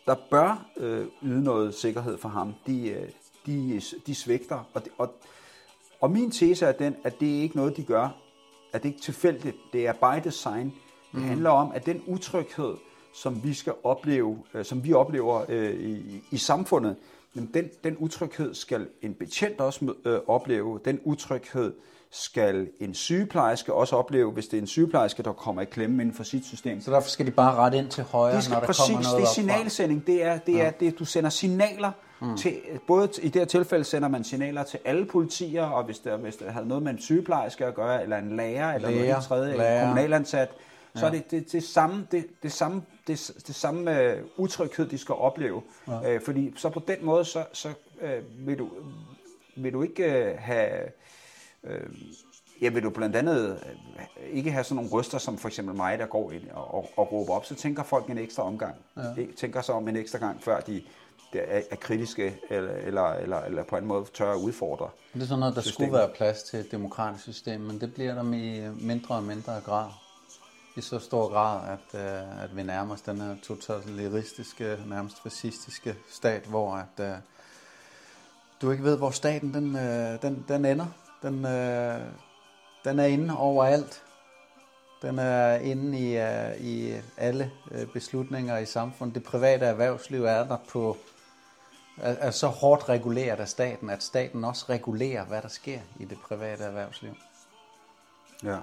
der bør øh, yde noget sikkerhed for ham, de, øh, de, de svigter. Og, det, og, og min tese er den, at det er ikke noget, de gør, at det ikke er tilfældigt, det er by design. Det handler om, at den utryghed, som vi skal opleve, øh, som vi oplever øh, i, i samfundet, men den, den utryghed skal en betjent også øh, opleve. Den utryghed skal en sygeplejerske også opleve, hvis det er en sygeplejerske, der kommer i klemme inden for sit system. Så derfor skal de bare rette ind til højre, Det skal når der præcis, kommer noget det er signalsending. Det er, det er, det, du sender signaler mm. til, både i det her tilfælde sender man signaler til alle politier, og hvis det, hvis det havde noget med en sygeplejerske at gøre, eller en lærer, eller noget Lærer, helt tredje, lærer. en kommunalansat, så er det det, det samme, det, det samme, det, det samme øh, utryghed, de skal opleve. Ja. Øh, fordi så på den måde, så, så øh, vil, du, vil du ikke øh, have... Øh, Ja, vil du blandt andet øh, ikke have sådan nogle ryster, som for eksempel mig, der går ind og, og, og råber op, så tænker folk en ekstra omgang. Ja. Tænker så om en ekstra gang, før de er, er kritiske, eller, eller, eller, eller på en måde tør at udfordre. Det er sådan noget, der systemet. skulle være plads til et demokratisk system, men det bliver der i mindre og mindre grad. I så stor grad, at, øh, at vi nærmer os den her totalitaristiske, nærmest fascistiske stat, hvor at, øh, du ikke ved, hvor staten den, øh, den, den ender. Den, øh, den er inde overalt. Den er inde i, i alle beslutninger i samfundet. Det private erhvervsliv er der på er, er så hårdt reguleret af staten, at staten også regulerer, hvad der sker i det private erhvervsliv. Ja.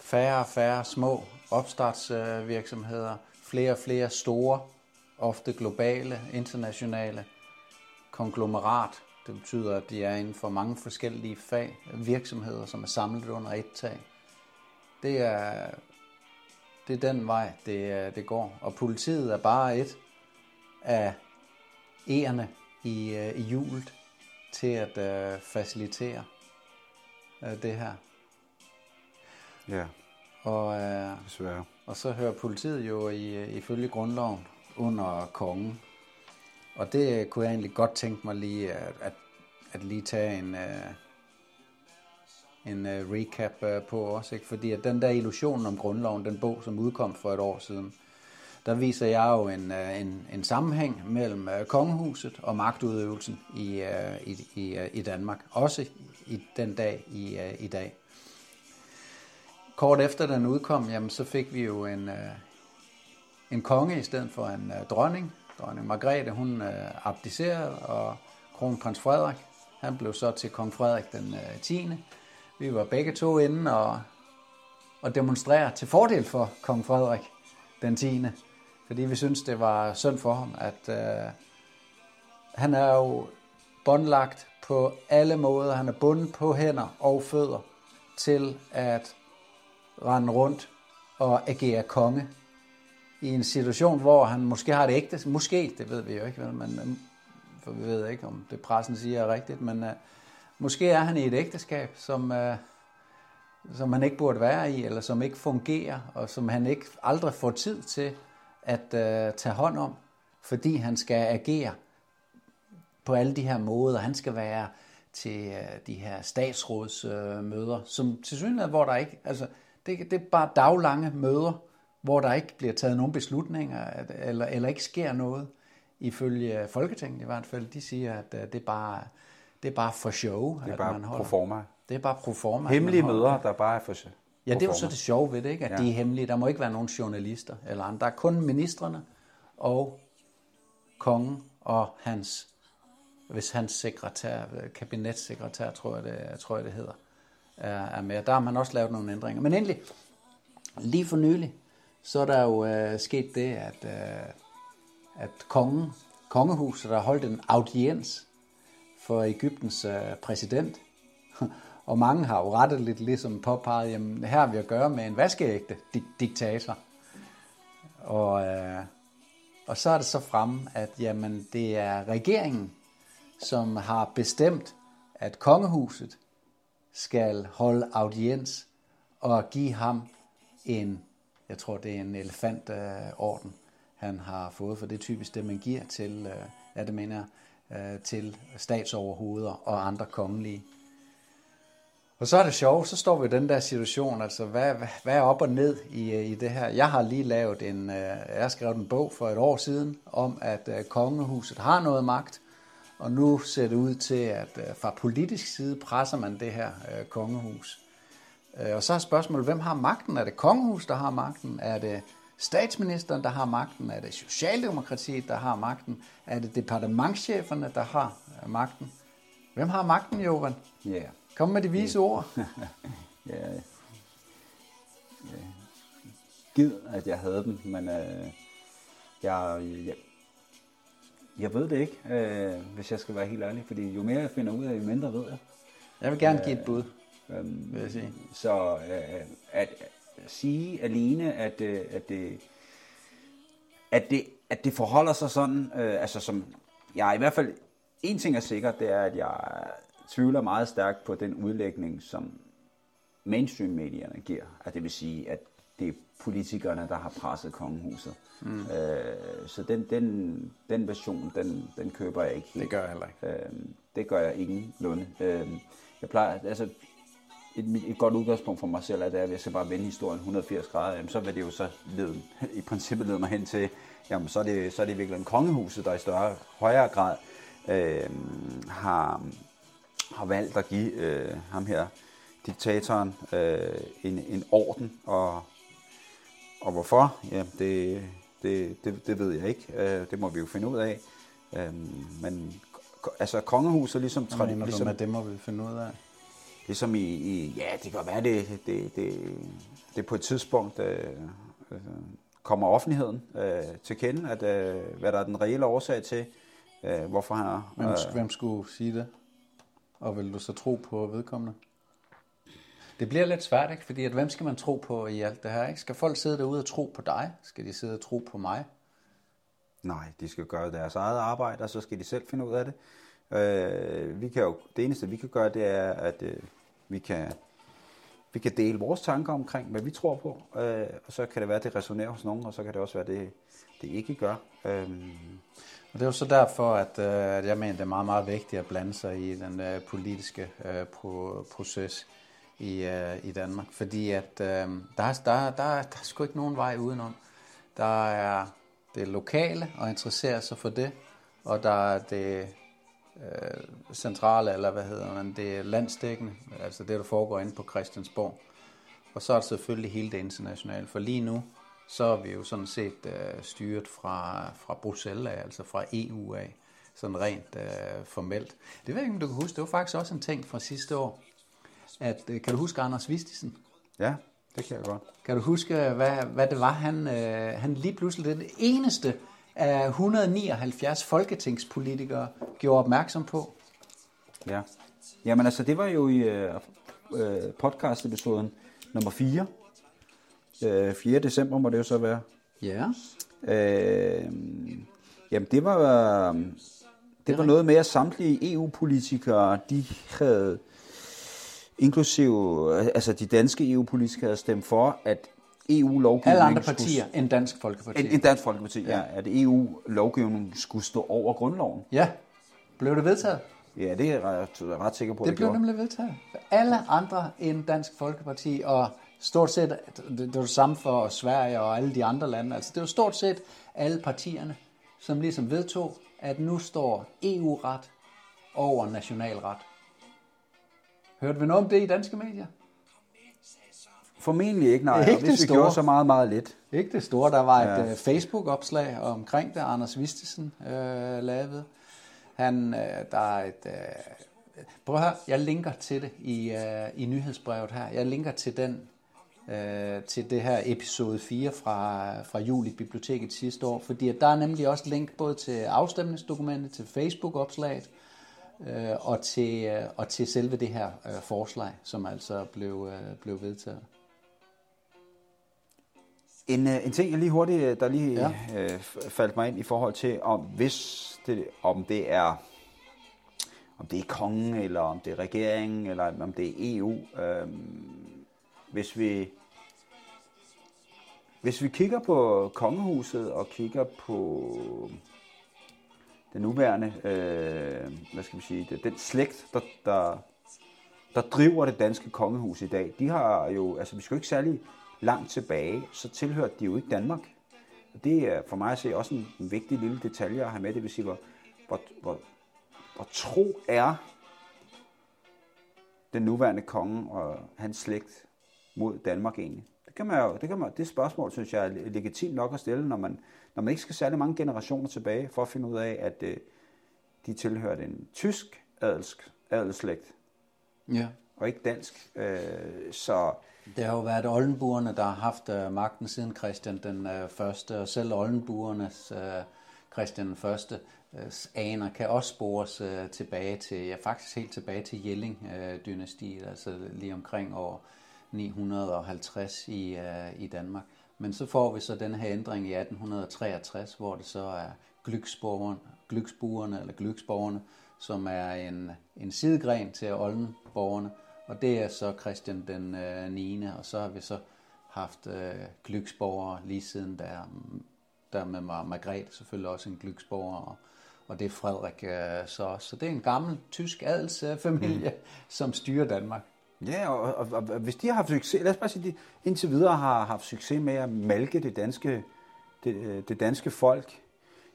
Færre og færre små opstartsvirksomheder, flere og flere store, ofte globale, internationale konglomerat. Det betyder, at de er inden for mange forskellige fag, virksomheder, som er samlet under et tag. Det er, det er den vej, det, det går. Og politiet er bare et af ærerne i, øh, i hjulet til at øh, facilitere øh, det her. Ja, Og, øh, desværre. og så hører politiet jo i, ifølge grundloven under kongen. Og det kunne jeg egentlig godt tænke mig lige at, at, at lige tage en, øh, en øh, recap øh, på også. Ikke? Fordi at den der illusion om grundloven, den bog, som udkom for et år siden, der viser jeg jo en, øh, en, en sammenhæng mellem øh, kongehuset og magtudøvelsen i, øh, i, i, i Danmark. Også i den dag i, i dag. Kort efter den udkom, jamen, så fik vi jo en, en konge i stedet for en dronning. Dronning Margrethe, hun abdicerede, og kronprins Frederik, han blev så til kong Frederik den 10. Vi var begge to inde og, og demonstrere til fordel for kong Frederik den 10. Fordi vi synes det var synd for ham, at øh, han er jo båndlagt på alle måder. Han er bundet på hænder og fødder til at rende rundt og agere konge i en situation, hvor han måske har det ægte, måske, det ved vi jo ikke, vel, men øh, for vi ved ikke, om det pressen siger er rigtigt, men øh, måske er han i et ægteskab, som, øh, som han ikke burde være i, eller som ikke fungerer, og som han ikke aldrig får tid til at uh, tage hånd om, fordi han skal agere på alle de her måder. Han skal være til øh, de her statsrådsmøder, øh, som til synligheden, hvor der ikke, altså det, det er bare daglange møder, hvor der ikke bliver taget nogen beslutninger, eller, eller ikke sker noget, ifølge Folketinget i hvert fald. De siger, at øh, det er bare, det er bare for show, Det er at bare man holder. forma. Det er bare pro forma. at Hemmelige møder, der bare er for Ja, det er jo så det sjove ved det, ikke? at Ja. de er hemmelige. Der må ikke være nogen journalister eller andre. Der er kun ministerne og kongen og hans, hvis hans sekretær, kabinetssekretær, tror jeg det, tror jeg, det hedder, er, er med. Der har man også lavet nogle ændringer. Men endelig, lige for nylig, så er der jo øh, sket det, at, øh, at kongen, kongehuset har holdt en audiens for Ægyptens øh, præsident. Og mange har jo rettet lidt ligesom påpeget, jamen her har vi at gøre med en vaskeægte diktator. Og, øh, og så er det så frem, at jamen, det er regeringen, som har bestemt, at kongehuset skal holde audiens og give ham en, jeg tror det er en elefantorden, han har fået, for det er typisk det, man giver til, øh, ja det mener jeg, øh, til statsoverhoveder og andre kongelige. Og så er det sjovt, så står vi i den der situation, altså hvad, hvad, er op og ned i, øh, i det her? Jeg har lige lavet en, øh, jeg har skrevet en bog for et år siden, om at øh, kongehuset har noget magt, og nu ser det ud til, at fra politisk side presser man det her kongehus. Og så er spørgsmålet, hvem har magten? Er det kongehus, der har magten? Er det statsministeren, der har magten? Er det Socialdemokratiet, der har magten? Er det departementcheferne, der har magten? Hvem har magten, Johan? Ja. Kom med de vise ord. *laughs* Ja. ja. Gid, at jeg havde dem, men øh, jeg, jeg, jeg ved det ikke, øh, hvis jeg skal være helt ærlig, fordi jo mere jeg finder ud af, jo mindre ved jeg. Jeg vil gerne give et bud, Øhm, vil jeg sige. Så øh, at, at sige alene, at, øh, at, det, at, det, at det forholder sig sådan, øh, altså som, jeg i hvert fald, en ting er sikkert, det er, at jeg tvivler meget stærkt på den udlægning, som mainstream-medierne giver. At det vil sige, at det er politikerne, der har presset kongehuset. Mm. Øh, så den, den, den version, den, den køber jeg ikke helt. Det gør jeg heller ikke. Øh, det gør jeg ingenlunde. Øh, jeg plejer, altså, et, et godt udgangspunkt for mig selv er, det at jeg skal bare vende historien 180 grader, jamen, så vil det jo så lede, *laughs* i princippet lede mig hen til, jamen, så er det, så er det virkelig en kongehuset, der i større, højere grad øh, har, har valgt at give øh, ham her, diktatoren, øh, en, en orden, og, og hvorfor? Ja, det, det, det, det ved jeg ikke. Øh, det må vi jo finde ud af. Øh, men altså kongehuset ligesom, Hvad mener du ligesom, med, det må vi finde ud af? ligesom i, i ja, det kan være, det, det, det, det på et tidspunkt øh, øh, kommer offentligheden øh, til kende, at øh, hvad der er den reelle årsag til, øh, hvorfor han er... Hvem, øh. hvem skulle sige det? Og vil du så tro på vedkommende? Det bliver lidt svært, ikke? Fordi at, hvem skal man tro på i alt det her? Ikke? Skal folk sidde derude og tro på dig? Skal de sidde og tro på mig? Nej, de skal gøre deres eget arbejde, og så skal de selv finde ud af det. Øh, vi kan jo, det eneste, vi kan gøre, det er, at øh, vi, kan, vi kan dele vores tanker omkring, hvad vi tror på, øh, og så kan det være, at det resonerer hos nogen, og så kan det også være, at det, det ikke gør. Øh. Og det er jo så derfor, at, øh, at jeg mener, det er meget, meget vigtigt at blande sig i den øh, politiske øh, pro- proces i, øh, i Danmark. Fordi at øh, der, er, der, der, er, der er sgu ikke nogen vej udenom. Der er det lokale og interessere sig for det, og der er det øh, centrale, eller hvad hedder man, det er landstækkende, altså det, der foregår inde på Christiansborg. Og så er det selvfølgelig hele det internationale, for lige nu, så er vi jo sådan set øh, styret fra, fra Bruxelles af, altså fra EU af, sådan rent øh, formelt. Det ved jeg ikke, om du kan huske, det var faktisk også en ting fra sidste år, at, øh, kan du huske Anders Vistisen? ja, det kan jeg godt. Kan du huske, hvad, hvad det var, han, øh, han lige pludselig, den eneste af 179 folketingspolitikere, gjorde opmærksom på? Ja. Jamen altså, det var jo i øh, øh, podcast-episoden nummer 4. Øh, 4. december må det jo så være. Ja. Øh, jamen det var, det var noget med, at samtlige EU-politikere, de havde, inklusive altså de danske EU-politikere, havde stemt for, at EU-lovgivningen Alle andre skulle- partier end Dansk Folkeparti. En, en dansk folkeparti, ja. ja. At EU-lovgivningen skulle stå over grundloven. Ja. Blev det vedtaget? Ja, det er jeg ret, ret sikker på, Det det blev gjorde. nemlig vedtaget. Alle andre end Dansk Folkeparti, og stort set, det det var det samme for Sverige og alle de andre lande, altså det var stort set alle partierne, som ligesom vedtog, at nu står EU-ret over nationalret. Hørte vi noget om det i danske medier? Formentlig ikke, nej. Ikke og hvis det vi store. gjorde så meget, meget lidt. Ikke det store, der var et Ja. ja. Facebook-opslag omkring det, Anders Vistesen øh, lavede. Han, øh, der er et... Øh, prøv at høre, jeg linker til det i, øh, i nyhedsbrevet her. Jeg linker til den øh, til det her episode 4 fra, fra juli biblioteket sidste år, fordi at der er nemlig også link både til afstemningsdokumentet, til Facebook-opslaget, øh, og, til, øh, og til selve det her øh, forslag, som altså blev, øh, blev vedtaget. En, øh, en ting, jeg lige hurtigt, øh, der lige Ja. øh, faldt mig ind i forhold til, om hvis det, om det er om det er kongen, eller om det er regeringen, eller om det er EU. Øh, hvis vi hvis vi kigger på kongehuset og kigger på den nuværende, øh, hvad skal vi sige, det, den slægt, der, der, der driver det danske kongehus i dag, de har jo, altså vi skal jo ikke særlig langt tilbage, så tilhørte de jo ikke Danmark. Og det er for mig at se også en, en vigtig lille detalje at have med, det vil sige, hvor, hvor, hvor, hvor tro er den nuværende konge og hans slægt mod Danmark egentlig. Det kan man jo, det, kan man, det spørgsmål, synes jeg, er legitimt nok at stille, når man, når man ikke skal særlig mange generationer tilbage, for at finde ud af, at øh, de tilhørte en tysk adelsk, adelsslægt, Ja. og ikke dansk. Øh, så Det har jo været Oldenburgerne, der har haft øh, magten siden Christian den øh, første, og selv Oldenburgernes øh, Christian den første øh, aner kan også spores øh, tilbage til, ja faktisk helt tilbage til Jelling-dynastiet, altså lige omkring år 950 i, øh, i Danmark. Men så får vi så den her ændring i 1863, hvor det så er Glücksborgerne, Glücksburgerne eller Glücksborgerne, som er en, en sidegren til Oldenborgerne, og det er så Christian den øh, 9. Og så har vi så haft øh, Glücksborgere lige siden der, der med Mar- Margrethe selvfølgelig også en Glücksborger, og, og det er Frederik øh, så også. Så det er en gammel tysk adelsfamilie, mm. som styrer Danmark. Ja, og, og, og, og hvis de har haft succes, lad os bare sige, de indtil videre har haft succes med at malke det danske, det, øh, det danske folk,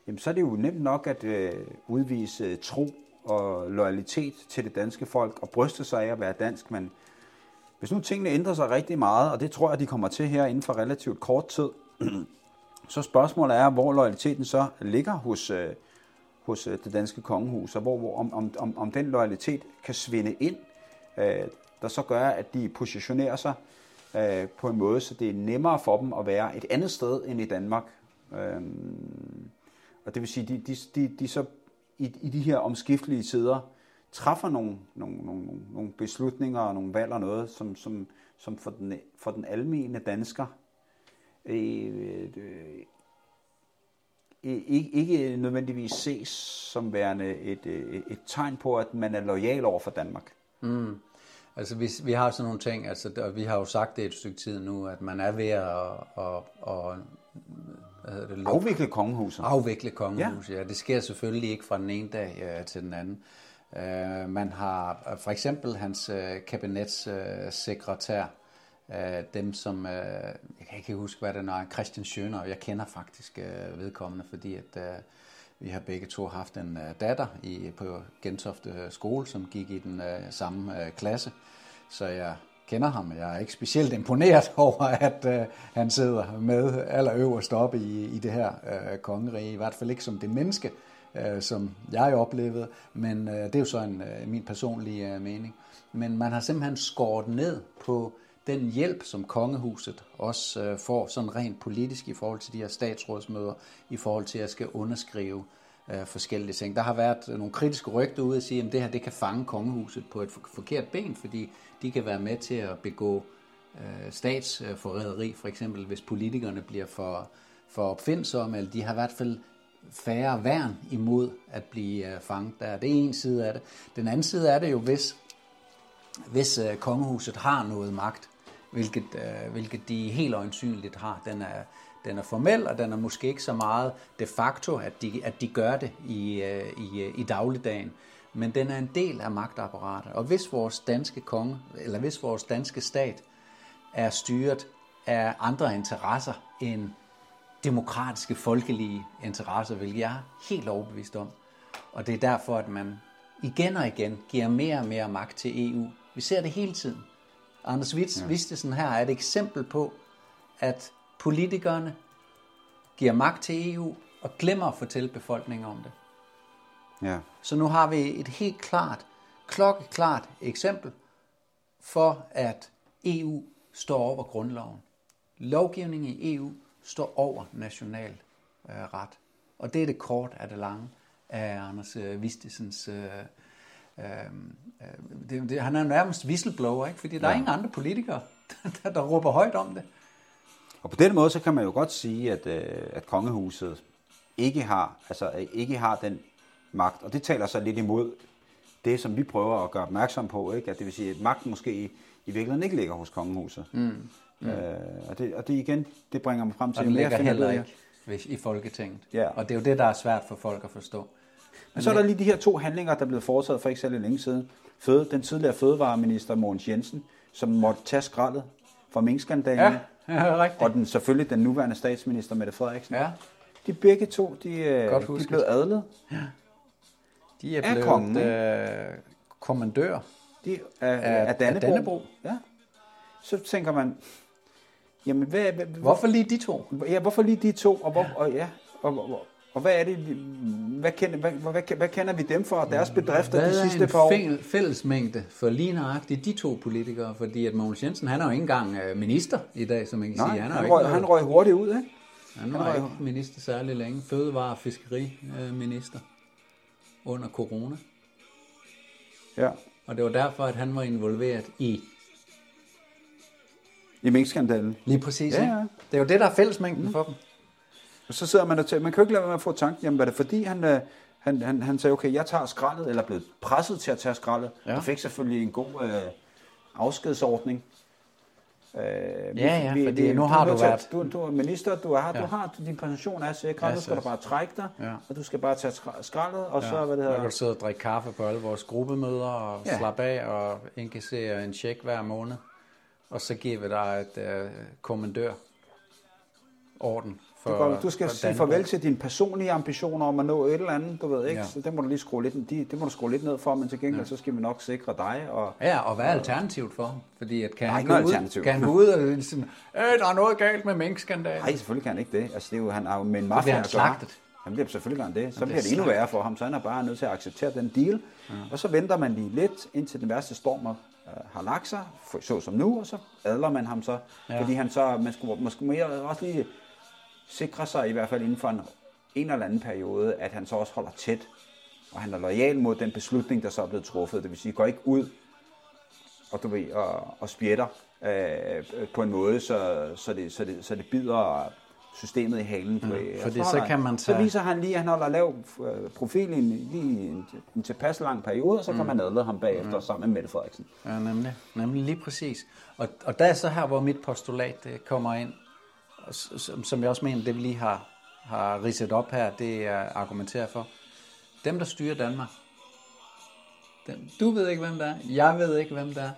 jamen så er det jo nemt nok at øh, udvise øh, tro og loyalitet til det danske folk og bryste sig af at være dansk, men hvis nu tingene ændrer sig rigtig meget, og det tror jeg, de kommer til her inden for relativt kort tid, *clears throat* så spørgsmålet er, hvor loyaliteten så ligger hos, øh, hos øh, det danske kongehus, og hvor, hvor, om, om, om, om den loyalitet kan svinde ind, øh, der så gør, at de positionerer sig øh, på en måde, så det er nemmere for dem at være et andet sted end i Danmark. Øh, og det vil sige, de, de, de, de så i, i de her omskiftelige tider træffer nogle, nogle, nogle, nogle- beslutninger og nogle valg og noget, som, som, som for, den, for den almene dansker øh, øh, øh ikke, ikke nødvendigvis ses som værende et, øh, et, et tegn på, at man er lojal over for Danmark. Mm. Altså, vi, vi har sådan nogle ting, altså, og vi har jo sagt det et stykke tid nu, at man er ved at, at, at hvad hedder det, lukke- Afvikle kongehuset. afvikle kongehuset. Ja. ja, det sker selvfølgelig ikke fra den ene dag øh, til den anden. Øh, man har for eksempel hans øh, kabinetssekretær, øh, øh, dem som, øh, jeg kan ikke huske, hvad det er, Christian Schøner, jeg kender faktisk øh, vedkommende, fordi at øh, vi har begge to haft en øh, datter i, på Gentofte øh, skole, som gik i den øh, samme øh, klasse, så jeg kender ham. Jeg er ikke specielt imponeret *laughs* over, at øh, han sidder med allerøverst oppe i, i det her øh, kongerige, i hvert fald ikke som det menneske, øh, som jeg oplevede, men øh, det er jo så en, øh, min personlige øh, mening. Men man har simpelthen skåret ned på den hjælp, som kongehuset også øh, får sådan rent politisk i forhold til de her statsrådsmøder, i forhold til at skal underskrive øh, forskellige ting. Der har været nogle kritiske rygter ude at sige, at det her det kan fange kongehuset på et forkert ben, fordi de kan være med til at begå øh, statsforræderi, for eksempel hvis politikerne bliver for, for opfindsomme, eller de har i hvert fald færre værn imod at blive øh, fanget der. Det er en side af det. Den anden side er det jo, hvis, hvis øh, kongehuset har noget magt, hvilket, øh, hvilket de helt øjensynligt har. Den er, den er formel, og den er måske ikke så meget de facto, at de, at de gør det i, øh, i, øh, i dagligdagen. Men den er en del af magtapparatet. Og hvis vores danske konge, eller hvis vores danske stat er styret af andre interesser end demokratiske, folkelige interesser, hvilket jeg er helt overbevist om. Og det er derfor, at man igen og igen giver mere og mere magt til EU. Vi ser det hele tiden. Anders Witz, ja. Vistesen her er et eksempel på, at politikerne giver magt til EU og glemmer at fortælle befolkningen om det. Ja. Så nu har vi et helt klart, klokkeklart eksempel for, at EU står over grundloven. Lovgivningen i EU står over national øh, ret. Og det er det kort af det lange af Anders øh, Vistesens... Øh, øh, øh, det, det, han er nærmest whistleblower, ikke? fordi der ja. er ingen andre politikere, *laughs* der, der råber højt om det. Og på den måde, så kan man jo godt sige, at, øh, at kongehuset ikke har, altså, øh, ikke har den magt. Og det taler så lidt imod det, som vi prøver at gøre opmærksom på. Ikke? At det vil sige, at magten måske i, i virkeligheden ikke ligger hos kongehuset. Mm. Mm. Øh, og, det, og det igen, det bringer mig frem til, Og den ligger heller ikke i Folketinget. Ja. Og det er jo det, der er svært for folk at forstå. Men så er der lige de her to handlinger, der er blevet foretaget for ikke særlig længe siden. Føde, den tidligere fødevareminister Mogens Jensen, som måtte tage skraldet fra minkskandalen, Ja, *laughs* ja rigtigt. og den, selvfølgelig den nuværende statsminister Mette Frederiksen. Ja, De begge to, de, øh, Godt de er blevet adlet. de er blevet kongen, øh, kommandør. De er, Af- af Dannebro. af Dannebrog. Ja. Så tænker man, jamen hvad, hvad, Hvorfor lige de to? Ja, hvorfor lige de to? Og, hvor, og, ja, og, og, og hvad er det, hvad kender, hvad, hvad, hvad kender vi dem for, og deres bedrifter Hvad de er sidste en par år? fæl- fællesmængde for lige nøjagtigt de to politikere? Fordi at Mogens Jensen, han er jo ikke engang øh, minister i dag, som man kan Nej, sige. Han, er han, røg, ikke han røg hurtigt ud, ikke? han var ikke minister særlig længe. Fødevare- og fiskeriminister under corona. Ja. Og det var derfor, at han var involveret i I minkskandalen. lige præcis. Ja, ja. Det er jo det, der er fællesmængden mm. for dem. Og så sidder man og tænker, man kan jo ikke lade være med at få tanken, jamen var det fordi, han, øh, han, han, han sagde, okay, jeg tager skraldet, eller blev presset til at tage skraldet, Ja. og fik selvfølgelig en god øh, afskedsordning. Øh, Ja, ja, fordi nu du har du været- Du, du er minister, du, er, ja. Du har din pension er sikret, Ja, nu skal du bare trække dig, Ja. og du skal bare tage skra- skraldet, og ja. så, hvad det Så kan hedder, du sidde og drikke kaffe på alle vores gruppemøder og. Ja. slappe af og indkassere en check hver måned. Og så giver vi dig et øh, kommandør orden for du, går, du skal for sige Dannebrog. farvel til dine personlige ambitioner om at nå et eller andet, du ved ikke, Ja. så det må du lige skrue lidt, de, det må du skrue lidt ned for, men til gengæld Ja. så skal vi nok sikre dig, og Ja, og hvad er alternativet for ham? Fordi at kan, er han gå ud, kan han gå ud og ligesom, øh, der er noget galt med minkskandalen. Nej, selvfølgelig kan han ikke det. Altså, det er jo, han er jo med en bliver mafia han at gøre. slagtet. Han bliver selvfølgelig gør han det. Så bliver bliver det endnu værre for ham, så han er bare nødt til at acceptere den deal. Ja. Og så venter man lige lidt, indtil den værste storm øh, har lagt sig, så som nu, og så adler man ham så. Ja. Fordi han så, man skulle måske mere også lige sikre sig, i hvert fald inden for en, en eller anden periode, at han så også holder tæt, og han er lojal mod den beslutning, der så er blevet truffet. Det vil sige, går ikke ud og, du ved, og, og spjætter øh, på en måde, så, så, det, så, det, så det bider systemet i halen på mm, fordi så kan man Så tage- viser han lige, at han holder lav øh, profil i en, lige en, en tilpas lang periode, og så kan man adle ham bagefter sammen med Mette Frederiksen. Ja, nemlig. Nemlig lige præcis. Og, og der er så her, hvor mit postulat kommer ind, som, som jeg også mener, det vi lige har, har ridset op her, det er argumenteret for. Dem, der styrer Danmark, dem, du ved ikke, hvem der er, jeg ved ikke, hvem der er.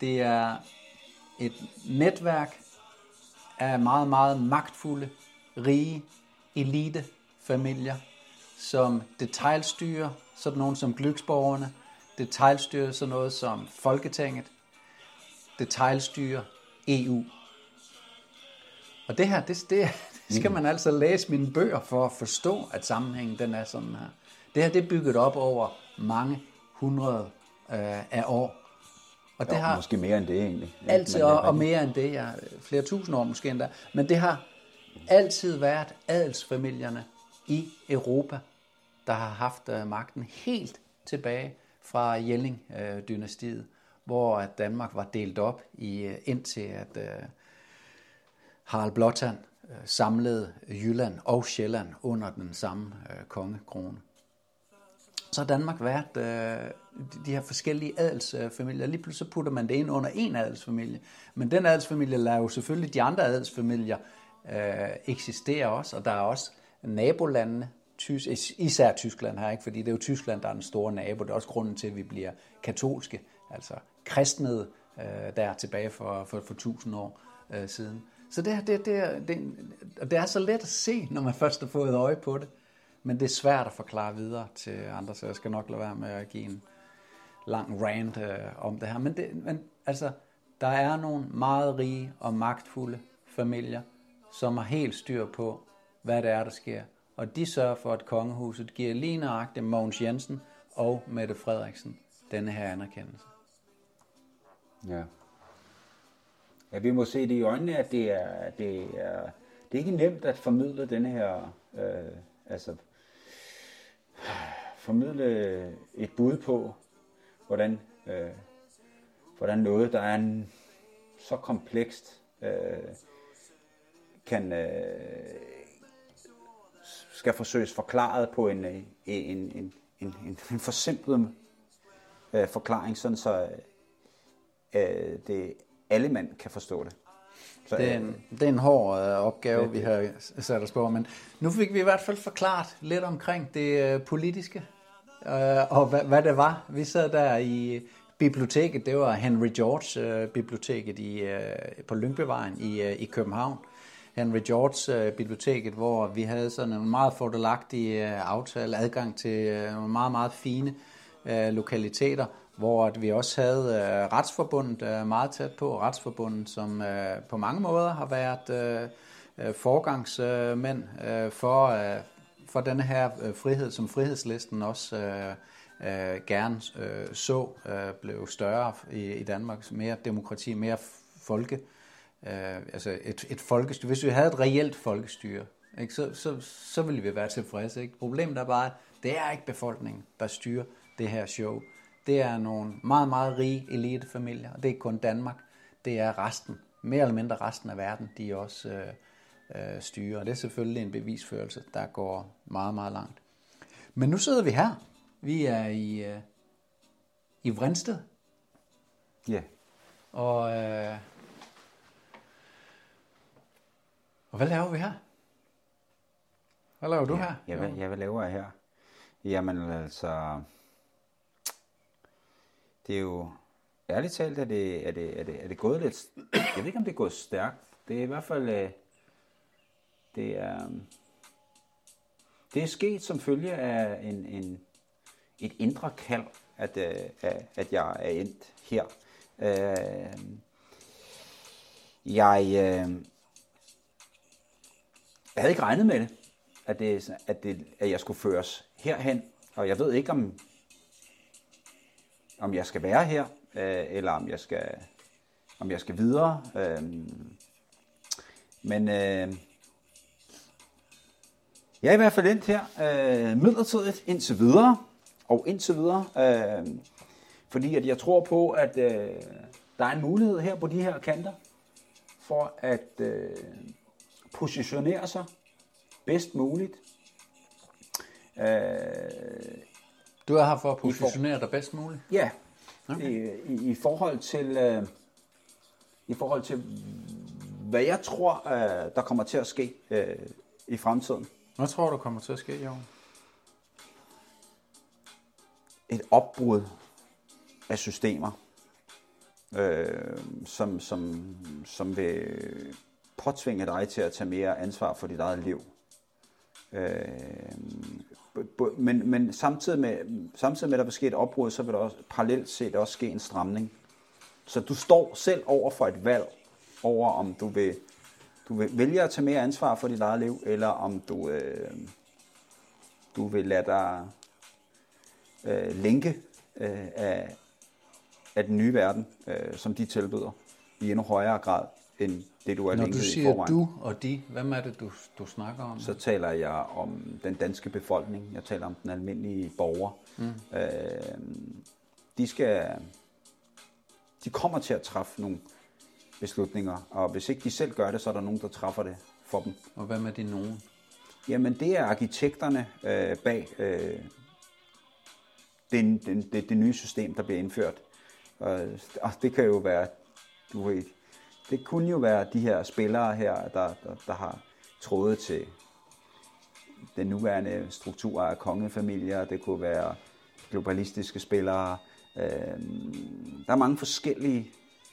Det er et netværk af meget, meget magtfulde, rige elitefamilier, som detaljstyrer sådan nogen som Glücksborgerne, detaljstyrer sådan noget som Folketinget, detaljstyrer EU. Og det her, det, det, *laughs* det skal man altså læse mine bøger for at forstå, at sammenhængen den er sådan her. Det her, det er bygget op over mange hundrede øh, af år. Og det Det har Måske mere end det egentlig. Ja, altid, og, øh, og mere end det, ja, flere tusind år måske endda. Men det har altid været adelsfamilierne i Europa, der har haft øh, magten helt tilbage fra Jelling-dynastiet, hvor at Danmark var delt op i øh, indtil at øh, Harald Blåtand øh, samlede Jylland og Sjælland under den samme øh, kongekrone. Så har Danmark været øh, de- her forskellige adelsfamilier. Lige pludselig så putter man det ind under en adelsfamilie. Men den adelsfamilie lader jo selvfølgelig de andre adelsfamilier øh, eksistere også, og der er også nabolandene, Tys- især Tyskland her, ikke? fordi det er jo Tyskland, der er den store nabo. Det er også grunden til, at vi bliver katolske, altså kristnede øh, der tilbage for, for, for tusind år øh, siden. Så det, det, det, det, og det er så let at se, når man først har fået øje på det. Men det er svært at forklare videre til andre, så jeg skal nok lade være med at give en lang rant øh, om det her. Men, det, men altså, der er nogle meget rige og magtfulde familier, som har helt styr på, hvad det er, der sker. Og de sørger for, at kongehuset giver lige nøjagtigt Mogens Jensen og Mette Frederiksen denne her anerkendelse. Ja. Ja, vi må se det i øjnene, at det er, det er, det er ikke nemt at formidle den her, øh, altså, formidle et bud på, hvordan, øh, hvordan noget, der er en, så komplekst, øh, kan, øh, skal forsøges forklaret på en, en, en, en, en, en, en forsimplet øh, forklaring, sådan så øh, det alle mand kan forstå det. Så, Det er en, det er en hård øh, opgave, vi har sat os på, men nu fik vi i hvert fald forklaret lidt omkring det øh, politiske, øh, og hvad, hvad det var. Vi sad der i biblioteket, det var Henry George øh, biblioteket i, øh, på Lyngbyvejen i, øh, i København. Henry George øh, biblioteket, hvor vi havde sådan en meget fordelagtig øh, aftale, adgang til øh, meget, meget fine øh, lokaliteter, hvor at vi også havde øh, retsforbundet øh, meget tæt på, retsforbundet, som øh, på mange måder har været øh, øh forgangsmænd øh, for, øh, for denne her øh, frihed, som frihedslisten også øh, øh, gerne øh, så øh, blev større i, i Danmark. Mere demokrati, mere folke, øh, altså et, et folkestyre. Hvis vi havde et reelt folkestyre, ikke, så, så, så ville vi være tilfredse. Ikke? Problemet er bare, at det er ikke befolkningen, der styrer det her show. Det er nogle meget, meget rige elitefamilier, og det er ikke kun Danmark. Det er resten, mere eller mindre resten af verden, de også øh, øh, styrer. Og det er selvfølgelig en bevisførelse, der går meget, meget langt. Men nu sidder vi her. Vi er i, øh, i Vrinsted, ja. og, øh, og hvad laver vi her? Hvad laver du her? Ja, hvad, ja, hvad laver jeg her? Jamen altså, det er jo, ærligt talt, er det, er det, er det, er det gået lidt, jeg ved ikke om det er gået stærkt. Det er i hvert fald, øh, det er, øhm, det er sket som følge af en, en, et indre kald, at, øh, at- at jeg er endt her. Øh, jeg, øh, jeg havde ikke regnet med det, at, det, at, det, at jeg skulle føres herhen. Og jeg ved ikke, om, om jeg skal være her, øh, eller om jeg skal, om jeg skal videre. Øh, men øh, jeg er i hvert fald endt her øh, midlertidigt indtil videre. Og indtil videre, øh, fordi at jeg tror på, at øh, der er en mulighed her på de her kanter, for at øh, positionere sig bedst muligt. Øh, du er her for at positionere dig bedst muligt. Ja, okay. i, i, i forhold til øh, i forhold til hvad jeg tror øh, der kommer til at ske øh, i fremtiden. Hvad tror du kommer til at ske i år? Et opbrud af systemer, øh, som, som, som vil påtvinge dig til at tage mere ansvar for dit eget liv. Øh, men, men samtidig med, samtidig med, at der vil ske et opbrud, så vil der også, parallelt set også ske en stramning. Så du står selv over for et valg over, om du vil, du vil vælge at tage mere ansvar for dit eget liv, eller om du, øh, du vil lade dig øh, linke øh, af, af den nye verden, øh, som de tilbyder, i endnu højere grad, end det du er Når du i siger forvejen. du og de, hvem er det, du, du snakker om? Så taler jeg om den danske befolkning. Jeg taler om den almindelige borger. Mm. Øh, de skal, de kommer til at træffe nogle beslutninger, og hvis ikke de selv gør det, så er der nogen, der træffer det for dem. Og hvem er de nogen? Jamen, det er arkitekterne øh, bag øh, den, den, det, det nye system, der bliver indført. Og, og det kan jo være, du ved, det kunne jo være de her spillere her, der, der, der har trådet til den nuværende struktur af kongefamilier. Det kunne være globalistiske spillere. Øh, der er mange forskellige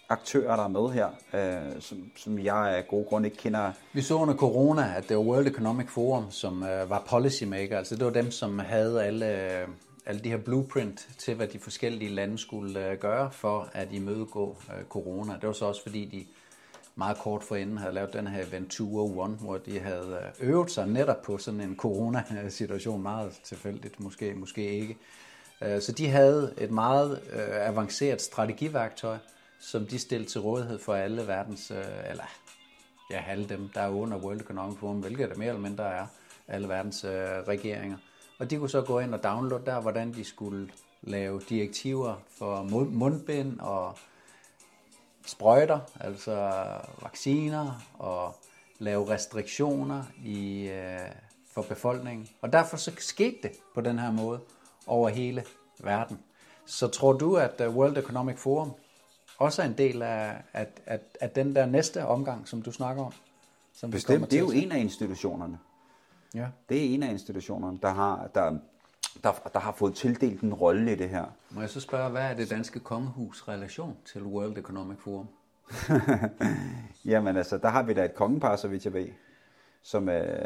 aktører, der er med her, øh, som, som jeg af gode grunde ikke kender Vi så under corona, at det var World Economic Forum, som øh, var policymaker. Altså det var dem, som havde alle, øh, alle de her blueprint til, hvad de forskellige lande skulle øh, gøre for at imødegå øh, corona. Det var så også fordi, de meget kort forinden havde lavet den her Event 201, hvor de havde øh, øvet sig netop på sådan en corona-situation, meget tilfældigt, måske, måske ikke. Så de havde et meget avanceret strategiværktøj, som de stillede til rådighed for alle verdens, eller ja, alle dem, der er under World Economic Forum, hvilket der mere eller mindre er alle verdens regeringer. Og de kunne så gå ind og downloade der, hvordan de skulle lave direktiver for mund- mundbind og sprøjter, altså vacciner, og lave restriktioner i, øh, for befolkningen. Og derfor så skete det på den her måde over hele verden. Så tror du, at øh, World Economic Forum også er en del af, af, af, af den der næste omgang, som du snakker om? Som Bestemt, det er jo at en af institutionerne. Ja. Det er en af institutionerne, der har, der, der, der har fået tildelt en rolle i det her. Må jeg så spørge, hvad er det danske kongehus relation til World Economic Forum? *laughs* Jamen altså, der har vi da et kongepar, så vidt jeg ved, som øh,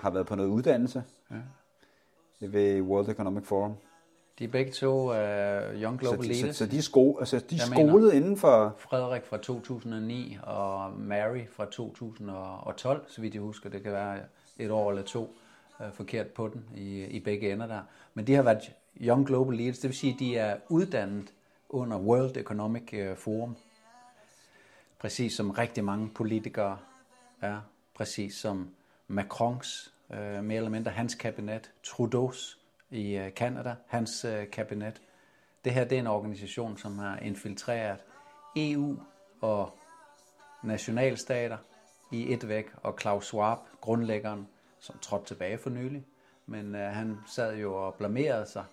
har været på noget uddannelse ja. ved World Economic Forum. De er begge to uh, Young Så Global de, så, Leaders. så de er, sko, altså, de er Jeg mener- skolet inden for... Frederik fra 2009 og Mary fra 2012, så vidt jeg husker. Det kan være et år eller to øh, forkert på den i, i begge ender der. Men de har været Young Global Leaders, det vil sige, at de er uddannet under World Economic øh, Forum. Præcis som rigtig mange politikere er. Præcis som Macrons, øh, mere eller mindre hans kabinet. Trudeau's i øh, Canada, hans øh, kabinet. Det her det er en organisation, som har infiltreret EU og nationalstater i et væk, og Klaus Schwab, grundlæggeren, som trådte tilbage for nylig, men øh, han sad jo og blamerede sig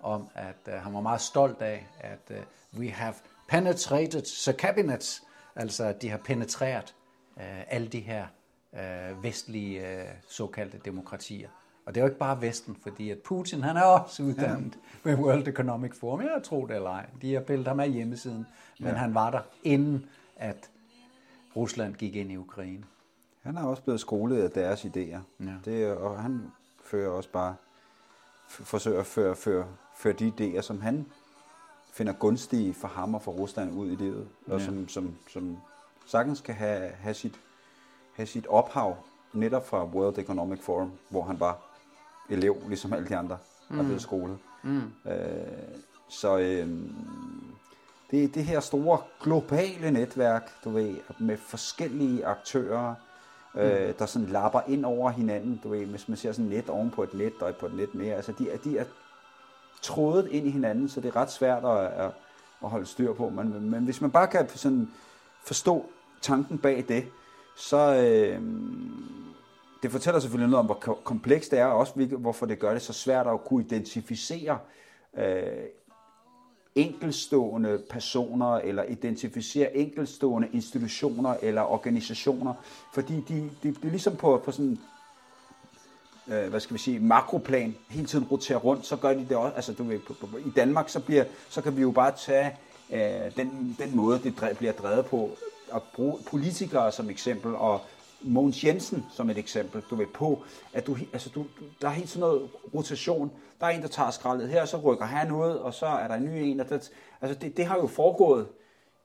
om, at øh, han var meget stolt af, at øh, we have penetrated the cabinets, altså at de har penetreret øh, alle de her øh, vestlige øh, såkaldte demokratier. Og det er jo ikke bare Vesten, fordi at Putin han er også uddannet ja. ved World Economic Forum. Jeg tror det eller ej. De har pillet ham af hjemmesiden, men ja. han var der inden at Rusland gik ind i Ukraine. Han er også blevet skolet af deres idéer. Ja. Det, og han fører også bare, forsøger at føre, føre, føre de idéer, som han finder gunstige for ham og for Rusland ud i livet. Og Ja. som, som, som sagtens kan have, have, sit, have sit ophav netop fra World Economic Forum, hvor han var elev, ligesom alle de andre, der er blevet skolet. Mm. Øh, så øh, det er det her store globale netværk, du ved, med forskellige aktører, øh, der sådan lapper ind over hinanden, du ved, hvis man ser sådan net oven på et net og på et net mere, altså de er, de er trådet ind i hinanden, så det er ret svært at, at, at holde styr på, men, men hvis man bare kan sådan forstå tanken bag det, så øh, det fortæller selvfølgelig noget om, hvor ko- komplekst det er, og også hvorfor det gør det så svært at kunne identificere øh, enkelstående personer, eller identificere enkelstående institutioner eller organisationer, fordi de, de, de ligesom på, på sådan øh, hvad skal vi sige, makroplan. Hele tiden roterer rundt, så gør de det også. Altså, du ved, på, på, i Danmark, så, bliver, så kan vi jo bare tage øh, den, den måde, det dre, bliver drevet på, og bruge politikere som eksempel, og Mogens Jensen som et eksempel, du ved, på, at du, altså, du, der er helt sådan noget rotation. Der er en, der tager skraldet her, så rykker han ud, og så er der en ny en. Og der, altså, det, det har jo foregået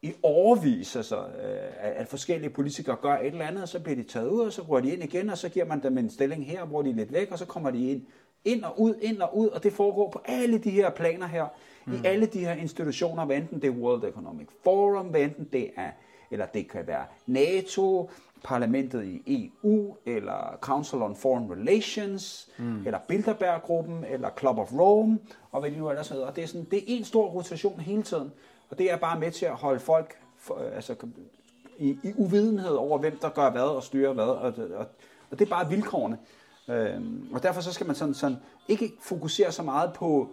i overvis, altså, øh, at, at forskellige politikere gør et eller andet, og så bliver de taget ud, og så rører de ind igen, og så giver man dem en stilling her, hvor de er lidt væk, og så kommer de ind, ind og ud, ind og ud, og det foregår på alle de her planer her, mm. i alle de her institutioner, hvad enten det er World Economic Forum, hvad enten det er, eller det kan være NATO, parlamentet i EU, eller Council on Foreign Relations, mm. eller Bilderberg-gruppen, eller Club of Rome, og hvad de nu ellers hedder. Og det er, sådan, det er en stor rotation hele tiden, og det er bare med til at holde folk for, altså, i, i uvidenhed over, hvem der gør hvad og styrer hvad, og, og, og det er bare vilkårene. Øhm, og derfor så skal man sådan, sådan ikke fokusere så meget på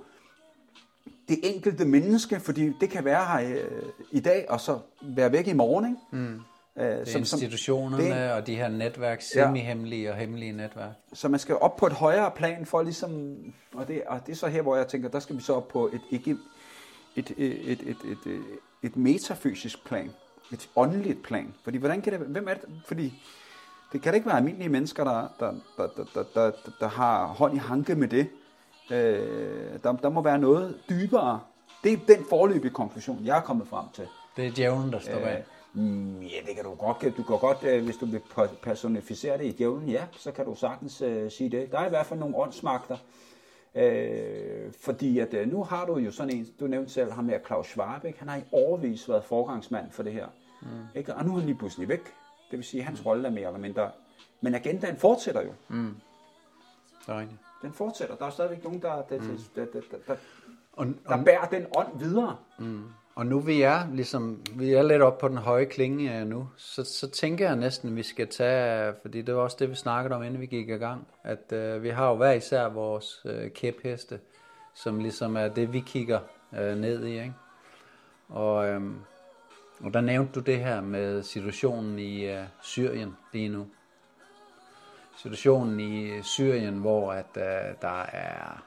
det enkelte menneske, fordi det kan være her øh, i dag, og så være væk i morgen. Ikke? Mm. Øh, det som, institutionerne det, og de her netværk, semi-hemmelige ja. og hemmelige netværk. Så man skal op på et højere plan for ligesom, og det, og det er så her, hvor jeg tænker, der skal vi så op på et, ikke, et, et, et, et, et, et metafysisk plan, et åndeligt plan. Fordi hvordan kan det, hvem er det, fordi det kan da ikke være almindelige mennesker, der, der, der, der, der, der, der har hånd i hanke med det. Øh, der, der må være noget dybere. Det er den forløbige konklusion, jeg er kommet frem til. Det er djævlen, der står øh, bag. Øh, ja, det kan du godt. Du kan godt, øh, hvis du vil per- personificere det i djævlen, ja, så kan du sagtens øh, sige det. Der er i hvert fald nogle åndsmagter. Øh, fordi at øh, nu har du jo sådan en, du nævnte selv ham her, Claus Schwab, ikke? han har i overvis været forgangsmand for det her. Mm. Ikke? Og nu er han lige pludselig væk. Det vil sige, at hans rolle er mere eller mindre. Men agendaen fortsætter jo. Det er rigtigt. Den fortsætter. Der er stadigvæk nogen, der, der, Mm. der, der, der, der, Og, der bærer den ånd videre. Og nu vi er ligesom, vi er lidt oppe på den høje klinge øh, nu, så, så tænker jeg næsten, at vi skal tage, fordi det var også det, vi snakkede om, inden vi gik i gang, at øh, vi har jo hver især vores øh, kæpheste, som ligesom er det, vi kigger øh, ned i, ikke? Og, øh, og der nævnte du det her med situationen i øh, Syrien lige nu. Situationen i øh, Syrien, hvor at øh, der er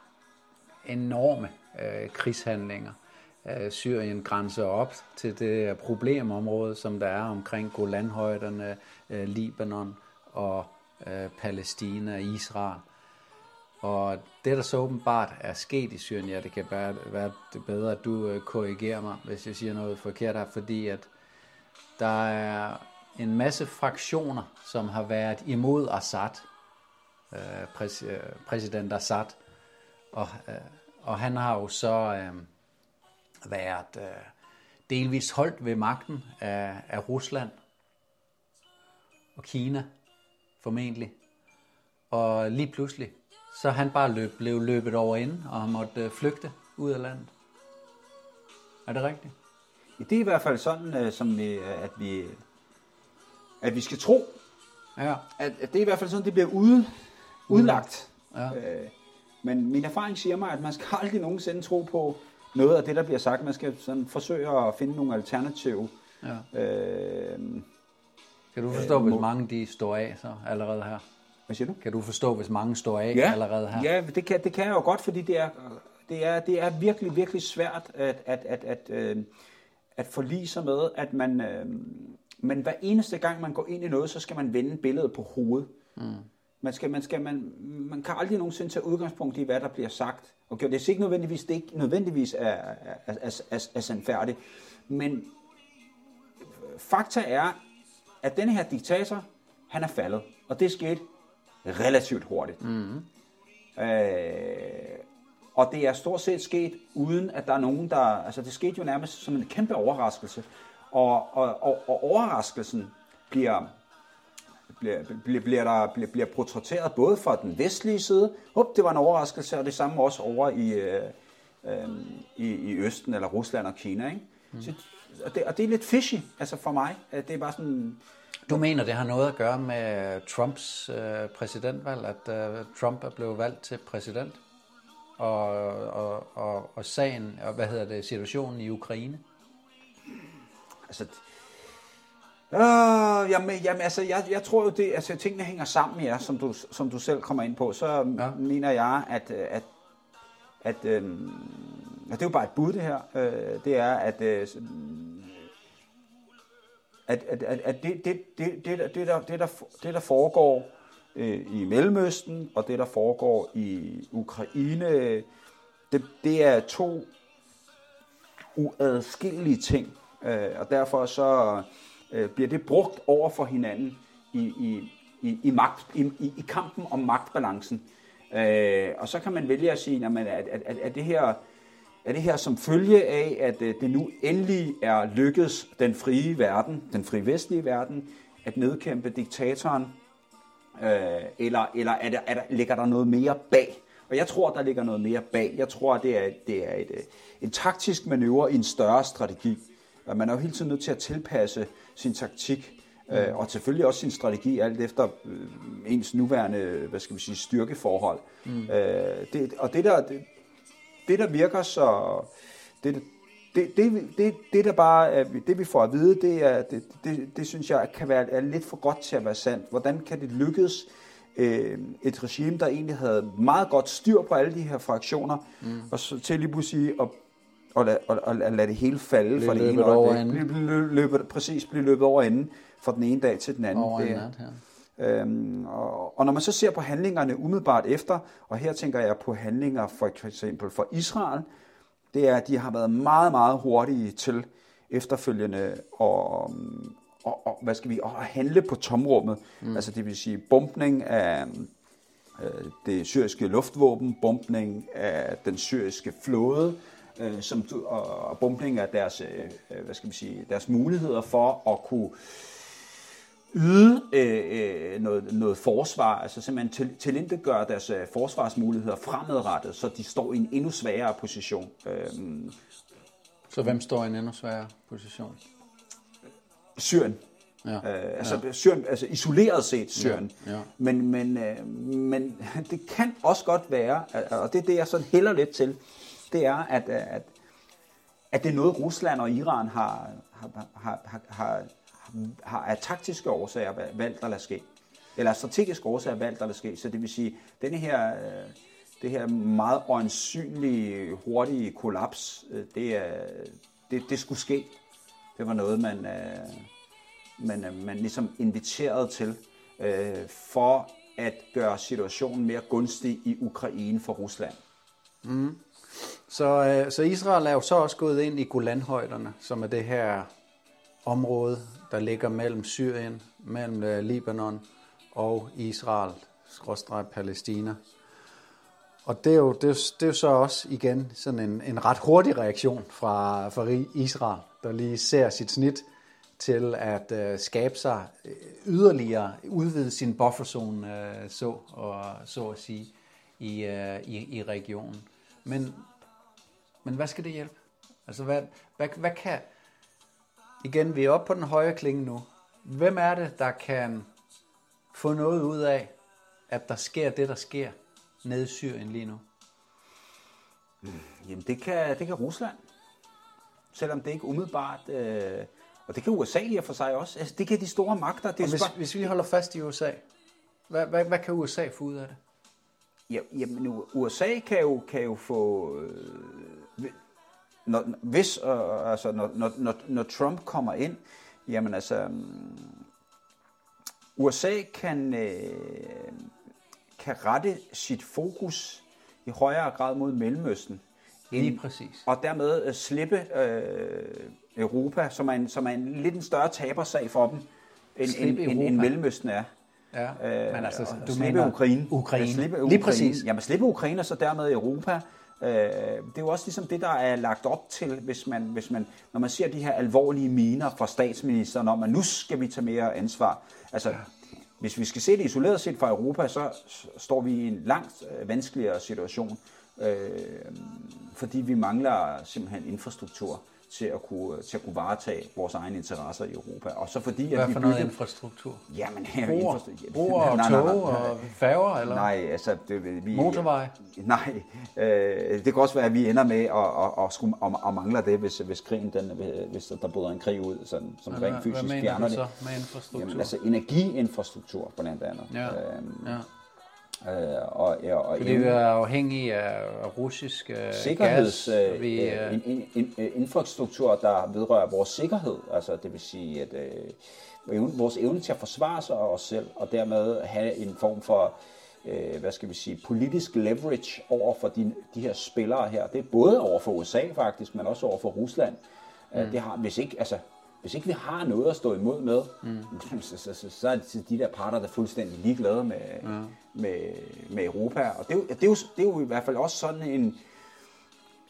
enorme øh, krigshandlinger. Syrien grænser op til det problemområde, som der er omkring Golanhøjderne, øh, Libanon og øh, Palæstina og Israel. Og det, der så åbenbart er sket i Syrien, ja, det kan bare være det bedre, at du øh, korrigerer mig, hvis jeg siger noget forkert her, fordi at der er en masse fraktioner, som har været imod Assad, præs, præsident Assad, og, og han har jo så øh, været øh, delvist holdt ved magten af, af Rusland og Kina, formentlig. Og lige pludselig, så han bare løb, blev løbet over ind, og måtte øh, flygte ud af landet. Er det rigtigt? Ja, Det er i hvert fald sådan, øh, som vi, øh, at vi, at vi skal tro, Ja. at, at det er i hvert fald sådan, det bliver ude, udlagt. Ja. Øh, men min erfaring siger mig, at man skal *laughs* aldrig nogensinde tro på noget af det, der bliver sagt. Man skal sådan forsøge at finde nogle alternative. ja. Øh, Kan du forstå, Øh, hvis mange de står af så allerede her? hvad siger du? Kan du forstå, hvis mange står af Ja, allerede her? ja det, kan, det kan jeg jo godt, fordi det er, det er, det er virkelig, virkelig svært at, at, at, at, øh, at forlige sig med, at man, øh, men hver eneste gang, man går ind i noget, så skal man vende billedet på hovedet. Mm. Man, skal, man, skal, man, man kan aldrig nogensinde tage udgangspunkt i, hvad der bliver sagt. Okay, det er ikke nødvendigvis, det ikke nødvendigvis er, er, er, er, er sandfærdigt, men fakta er, at denne her diktator, han er faldet, og det skete relativt hurtigt. Mm. Øh, og det er stort set sket, uden at der er nogen, der... Altså, det skete jo nærmest som en kæmpe overraskelse. Og, og, og, og overraskelsen bliver, bliver, bliver, bliver, der, bliver, bliver portrætteret både fra den vestlige side, Hup, det var en overraskelse, og det samme også over i, øh, øh, i, i Østen, eller Rusland og Kina. Ikke? Mm. Så, og, det, og det er lidt fishy, altså for mig. at Det er bare sådan... Du mener, det har noget at gøre med Trumps øh, præsidentvalg, at øh, Trump er blevet valgt til præsident? Og, og, og, og sagen, og hvad hedder det, situationen i Ukraine? Altså, øh, jamen, jamen, altså, jeg, jeg tror jo, det, altså, tingene hænger sammen, ja, som du, som du selv kommer ind på. Så Ja. mener jeg, at, at, at øh, og det er jo bare et bud, det her, øh, det er, at, øh, at, at, at, at det, det, det, det, der- det, der, det, der, det, der foregår øh, i Mellemøsten, og det, der foregår i Ukraine, det, det er to uadskillelige ting, øh, og derfor så øh, Øh, bliver det brugt over for hinanden i, i, i, i, magt, i, i, i kampen om magtbalancen. Øh, og så kan man vælge at sige, jamen, at, at, at, at det her er det her som følge af, at øh, det nu endelig er lykkedes den frie verden, den frie vestlige verden, at nedkæmpe diktatoren, øh, eller, eller er der, er der, ligger der noget mere bag? Og jeg tror, der ligger noget mere bag. Jeg tror, det er, det er et, øh, en taktisk manøvre i en større strategi. Og man er jo hele tiden nødt til at tilpasse sin taktik, øh, og selvfølgelig også sin strategi, alt efter øh, ens nuværende hvad skal vi sige, styrkeforhold. Mm. Øh, det, og det der, det, det, der virker så... Det, det, det, det, det der bare det vi får at vide, det, er, det, det, det synes jeg kan være er lidt for godt til at være sandt. Hvordan kan det lykkes øh, et regime, der egentlig havde meget godt styr på alle de her fraktioner, mm. og så til lige pludselig at og lade, og, og lade det hele falde Blive fra det ene øjeblik. Blive, blive, løbet, præcis, blive løbet over enden fra den ene dag til den anden. Over Det nat her. Øhm, og, og når man så ser på handlingerne umiddelbart efter, og her tænker jeg på handlinger for eksempel for Israel, det er, at de har været meget, meget hurtige til efterfølgende og, og, og hvad skal vi, at handle på tomrummet. Mm. Altså det vil sige bombning af øh, det syriske luftvåben, bombning af den syriske flåde, øh, som, og, og bombning af deres, øh, hvad skal vi sige, deres muligheder for at kunne yde øh, øh, noget, noget forsvar, altså simpelthen til, tilindegøre deres øh, forsvarsmuligheder fremadrettet, så de står i en endnu svagere position. Øhm, Så hvem står i en endnu sværere position? Syrien. Ja. Øh, altså, ja. Syrien, altså isoleret set Syrien. Ja, ja. Men, men, øh, men *laughs* det kan også godt være, øh, og det er det, jeg sådan hælder lidt til, det er, at, øh, at, at det er noget, Rusland og Iran har, har, har, har, har, har af taktiske årsager valgt at lade ske. Eller strategiske årsager valgt at lade ske. Så det vil sige, denne her, øh, det her meget øjensynlige, hurtige kollaps, øh, det, er, det, det skulle ske. Det var noget, man, man, man ligesom inviterede til, for at gøre situationen mere gunstig i Ukraine for Rusland. Mm-hmm. Så, øh, så Israel er jo så også gået ind i Golanhøjderne, som er det her område, der ligger mellem Syrien, mellem øh, Libanon og Israel, skråstrej Palæstina. Og det er, jo, det, er, jo, det er jo så også igen sådan en, en ret hurtig reaktion fra, fra Israel, der lige ser sit snit til at øh, skabe sig øh, yderligere, udvide sin bufferzone, øh, så, og, så at sige, i, øh, i, i regionen. Men, men hvad skal det hjælpe? Altså, hvad, hvad, hvad kan... Igen, vi er oppe på den høje klinge nu. Hvem er det, der kan få noget ud af, at der sker det, der sker nede i Syrien lige nu? Jamen, det kan, det kan Rusland. Selvom det ikke umiddelbart... Øh, og det kan USA i og for sig også. Altså, det kan de store magter. Det er Og hvis, hvis vi holder fast i USA, hvad, hvad, hvad kan USA få ud af det? Ja, jamen, USA kan jo, kan jo få... Øh, når, hvis, øh, altså, når, når, når, når Trump kommer ind, jamen altså... mm, USA kan, øh, kan rette sit fokus i højere grad mod Mellemøsten. Lige præcis. Og dermed øh, slippe øh, Europa, som er, en, som er en lidt en større tabersag for dem, end, end, end, end. Mellemøsten er. Ja, Øh, men altså, du slippe mener Ukraine. Ukraine. Ja, slippe Lige Ukraine. præcis. Jamen slippe Ukraine og så dermed Europa. Øh, det er jo også ligesom det, der er lagt op til, hvis man, hvis man, når man ser de her alvorlige miner fra statsministeren om, at nu skal vi tage mere ansvar. Altså, hvis vi skal se det isoleret set fra Europa, så står vi i en langt øh, vanskeligere situation, øh, fordi vi mangler simpelthen infrastruktur til at kunne, til at kunne varetage vores egne interesser i Europa. Og så fordi, Hvad at vi for noget byggede- infrastruktur? Jamen, Broer, infrastruktur- *laughs* broer og Nej, nej, nej, og færger, eller Nej, altså... Det, vi, motorvej? Nej, øh, det kan også være, at vi ender med at, at, at, skulle, at, at mangle det, hvis, hvis, krigen, den, hvis der bryder en krig ud, sådan, som Hvad, rent hvad fysisk mener fjerner du så det. med infrastruktur? Jamen, altså energiinfrastruktur, blandt andet. Ja, Øhm, ja. Øh, og, ja, og Fordi vi er afhængige af russisk øh, sikkerheds, gas. øh, Vi, øh, øh, in, in, in, øh, infrastruktur, der vedrører vores sikkerhed. Altså, det vil sige, at øh, vores evne til at forsvare sig og os selv, og dermed have en form for øh, hvad skal vi sige, politisk leverage over for de, de her spillere her. Det er både over for USA faktisk, men også over for Rusland. Mm. Det har, hvis ikke, altså, hvis ikke vi har noget at stå imod med, mm. *laughs* så, så, så, så er det de der parter, der er fuldstændig ligeglade med, ja. med, med Europa. Og det er, jo, det, er jo, det er jo i hvert fald også sådan en,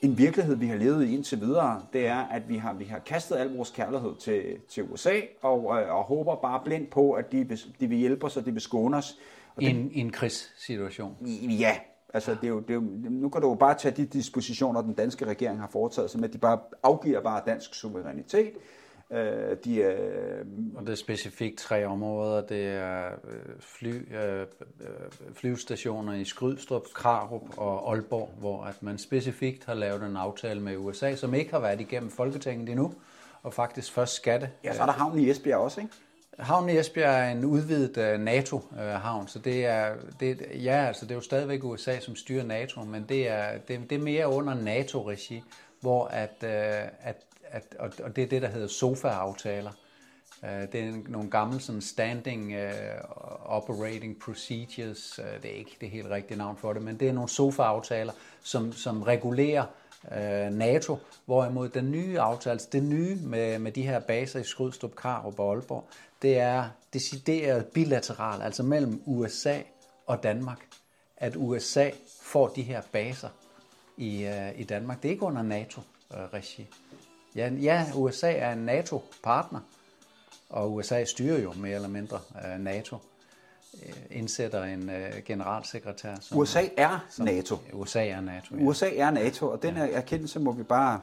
en virkelighed, vi har levet i indtil videre, det er, at vi har, vi har kastet al vores kærlighed til, til USA, og, øh, og håber bare blindt på, at de, vil- de vil hjælpe os, og de vil skåne os. Og i, en, en krigssituation. ja, altså det er, jo, det er jo, nu kan du jo bare tage de dispositioner, den danske regering har foretaget, som at de bare afgiver bare dansk suverænitet. Øh, de, øh, Og det er specifikt tre områder. Det er øh, fly, øh, øh, flyvestationer i Skrydstrup, Krarup og Aalborg, hvor at man specifikt har lavet en aftale med USA, som ikke har været igennem Folketinget endnu, og faktisk først skatte. ja, så er der havnen i Esbjerg også, ikke? Havnen i Esbjerg er en udvidet uh, NATO-havn, så det er, det, ja, altså det er jo stadigvæk USA, som styrer NATO, men det er, det, det er mere under NATO-regi, hvor at, at, at og, og det er det, der hedder SOFA-aftaler. Uh, det er nogle gamle sådan standing uh, operating procedures, uh, det er ikke det helt rigtige navn for det, men det er nogle SOFA-aftaler, som, som regulerer uh, NATO, hvorimod den nye aftale, det nye med, med de her baser i Skrydstrup, Karup og Aalborg, det er decideret bilateralt, altså mellem USA og Danmark, at USA får de her baser i, uh, i Danmark. Det er ikke under NATO-regi. Ja, ja, USA er en NATO-partner, og USA styrer jo mere eller mindre øh, NATO. Øh, Indsætter en øh, generalsekretær. Som, USA er NATO. USA er NATO, ja. USA er NATO, og den her erkendelse må vi bare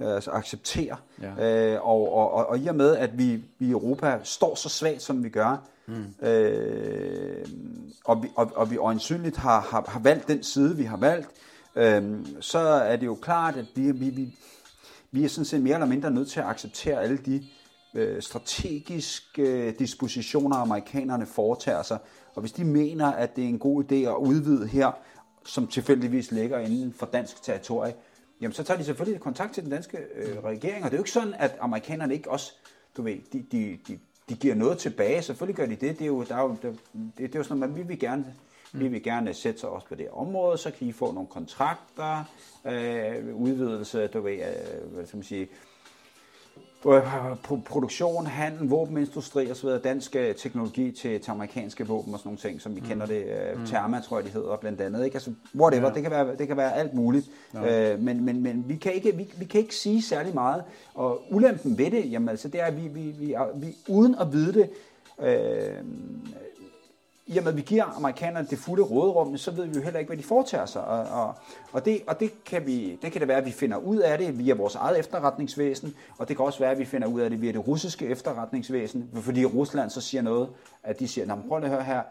øh, altså, acceptere. Ja. Øh, og, og, og, og i og med, at vi, vi i Europa står så svagt, som vi gør, mm. øh, og, vi, og, og vi øjensynligt har, har, har valgt den side, vi har valgt, øh, så er det jo klart, at vi, vi, vi, vi er sådan set mere eller mindre nødt til at acceptere alle de øh, strategiske øh, dispositioner, amerikanerne foretager sig. Og hvis de mener, at det er en god idé at udvide her, som tilfældigvis ligger inden for dansk territorie, jamen så tager de selvfølgelig kontakt til den danske øh, regering. Og det er jo ikke sådan, at amerikanerne ikke også, du ved, de, de, de, de giver noget tilbage. Selvfølgelig gør de det. Det er jo, der er jo, det, det, det er jo sådan at vi vil gerne vi vil gerne sætte os på det område, så kan I få nogle kontrakter, øh, udvidelse, du ved, øh, hvad skal man sige, øh, pro- produktion, handel, våbenindustri og så videre, dansk øh, teknologi til, til amerikanske våben og sådan nogle ting, som vi mm. kender det. Øh, Therma, tror jeg, de hedder blandt andet. Ikke? Altså, whatever, ja. det, kan være, det kan være alt muligt. Ja. Øh, men men, men vi, kan ikke, vi, vi kan ikke sige særlig meget. Og ulempen ved det, jamen, altså, det er, at vi, vi, vi, vi uden at vide det, øh, i og med, at vi giver amerikanerne det fulde råderum, så ved vi jo heller ikke, hvad de foretager sig. Og, og, og, det, og det, kan vi, det kan det være, at vi finder ud af det via vores eget efterretningsvæsen, og det kan også være, at vi finder ud af det via det russiske efterretningsvæsen, fordi Rusland så siger noget, at de siger, "Nå, men prøv at høre her,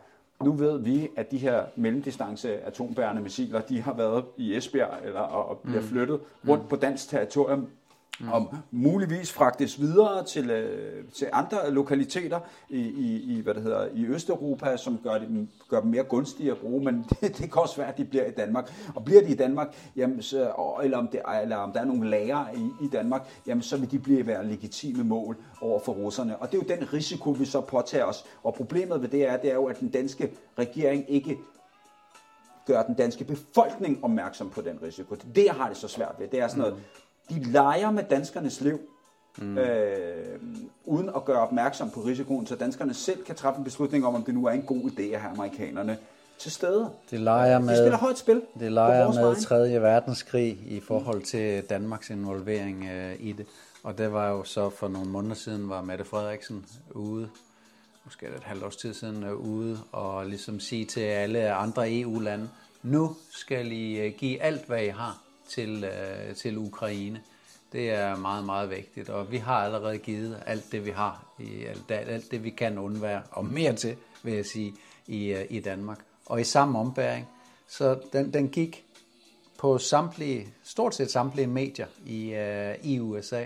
nu ved vi, at de her mellemdistance atombærende missiler, de har været i Esbjerg eller, og, og bliver flyttet rundt på dansk territorium, mm. og muligvis fragtes videre til, øh, til andre lokaliteter i, i, i, hvad det hedder, i Østeuropa, som gør, det, gør dem mere gunstige at bruge, men *laughs* det, det kan også være, at de bliver i Danmark. Og bliver de i Danmark, jamen, så, eller, om det, eller om der er nogle lager i, i Danmark, jamen, så vil de blive være legitime mål over for russerne. Og det er jo den risiko, vi så påtager os. Og problemet ved det er, det er jo, at den danske regering ikke gør den danske befolkning opmærksom på den risiko. Det er det, jeg har det så svært ved. Det er sådan noget, de leger med danskernes liv, mm. øh, uden at gøre opmærksom på risikoen, så danskerne selv kan træffe en beslutning om, om det nu er en god idé at have amerikanerne til stede. Det leger De med, spiller højt spil. det leger med vegne. 3. verdenskrig i forhold til Danmarks involvering øh, i det. Og det var jo så for nogle måneder siden, var Mette Frederiksen ude, måske et halvt års tid siden, øh, ude og ligesom sige til alle andre EU-lande, nu skal I øh, give alt, hvad I har til, øh, til Ukraine. Det er meget, meget vigtigt, og vi har allerede givet alt det, vi har, i alt, alt det, vi kan undvære, og mere til, vil jeg sige, i, øh, i Danmark. Og i samme ombæring, så den, den gik på samtlige, stort set samtlige medier i, øh, i USA,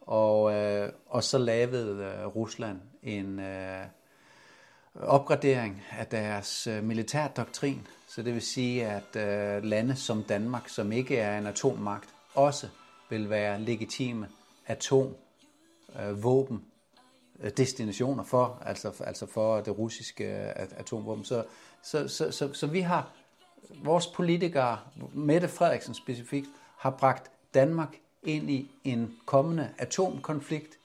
og, øh, og så lavede øh, Rusland en øh, opgradering af deres militær militærdoktrin, så det vil sige, at øh, lande som Danmark, som ikke er en atommagt, også vil være legitime atomvåben øh, øh, destinationer for, altså, altså for det russiske øh, atomvåben. Så, så, så, så, så vi har, vores politikere, Mette Frederiksen specifikt, har bragt Danmark ind i en kommende atomkonflikt,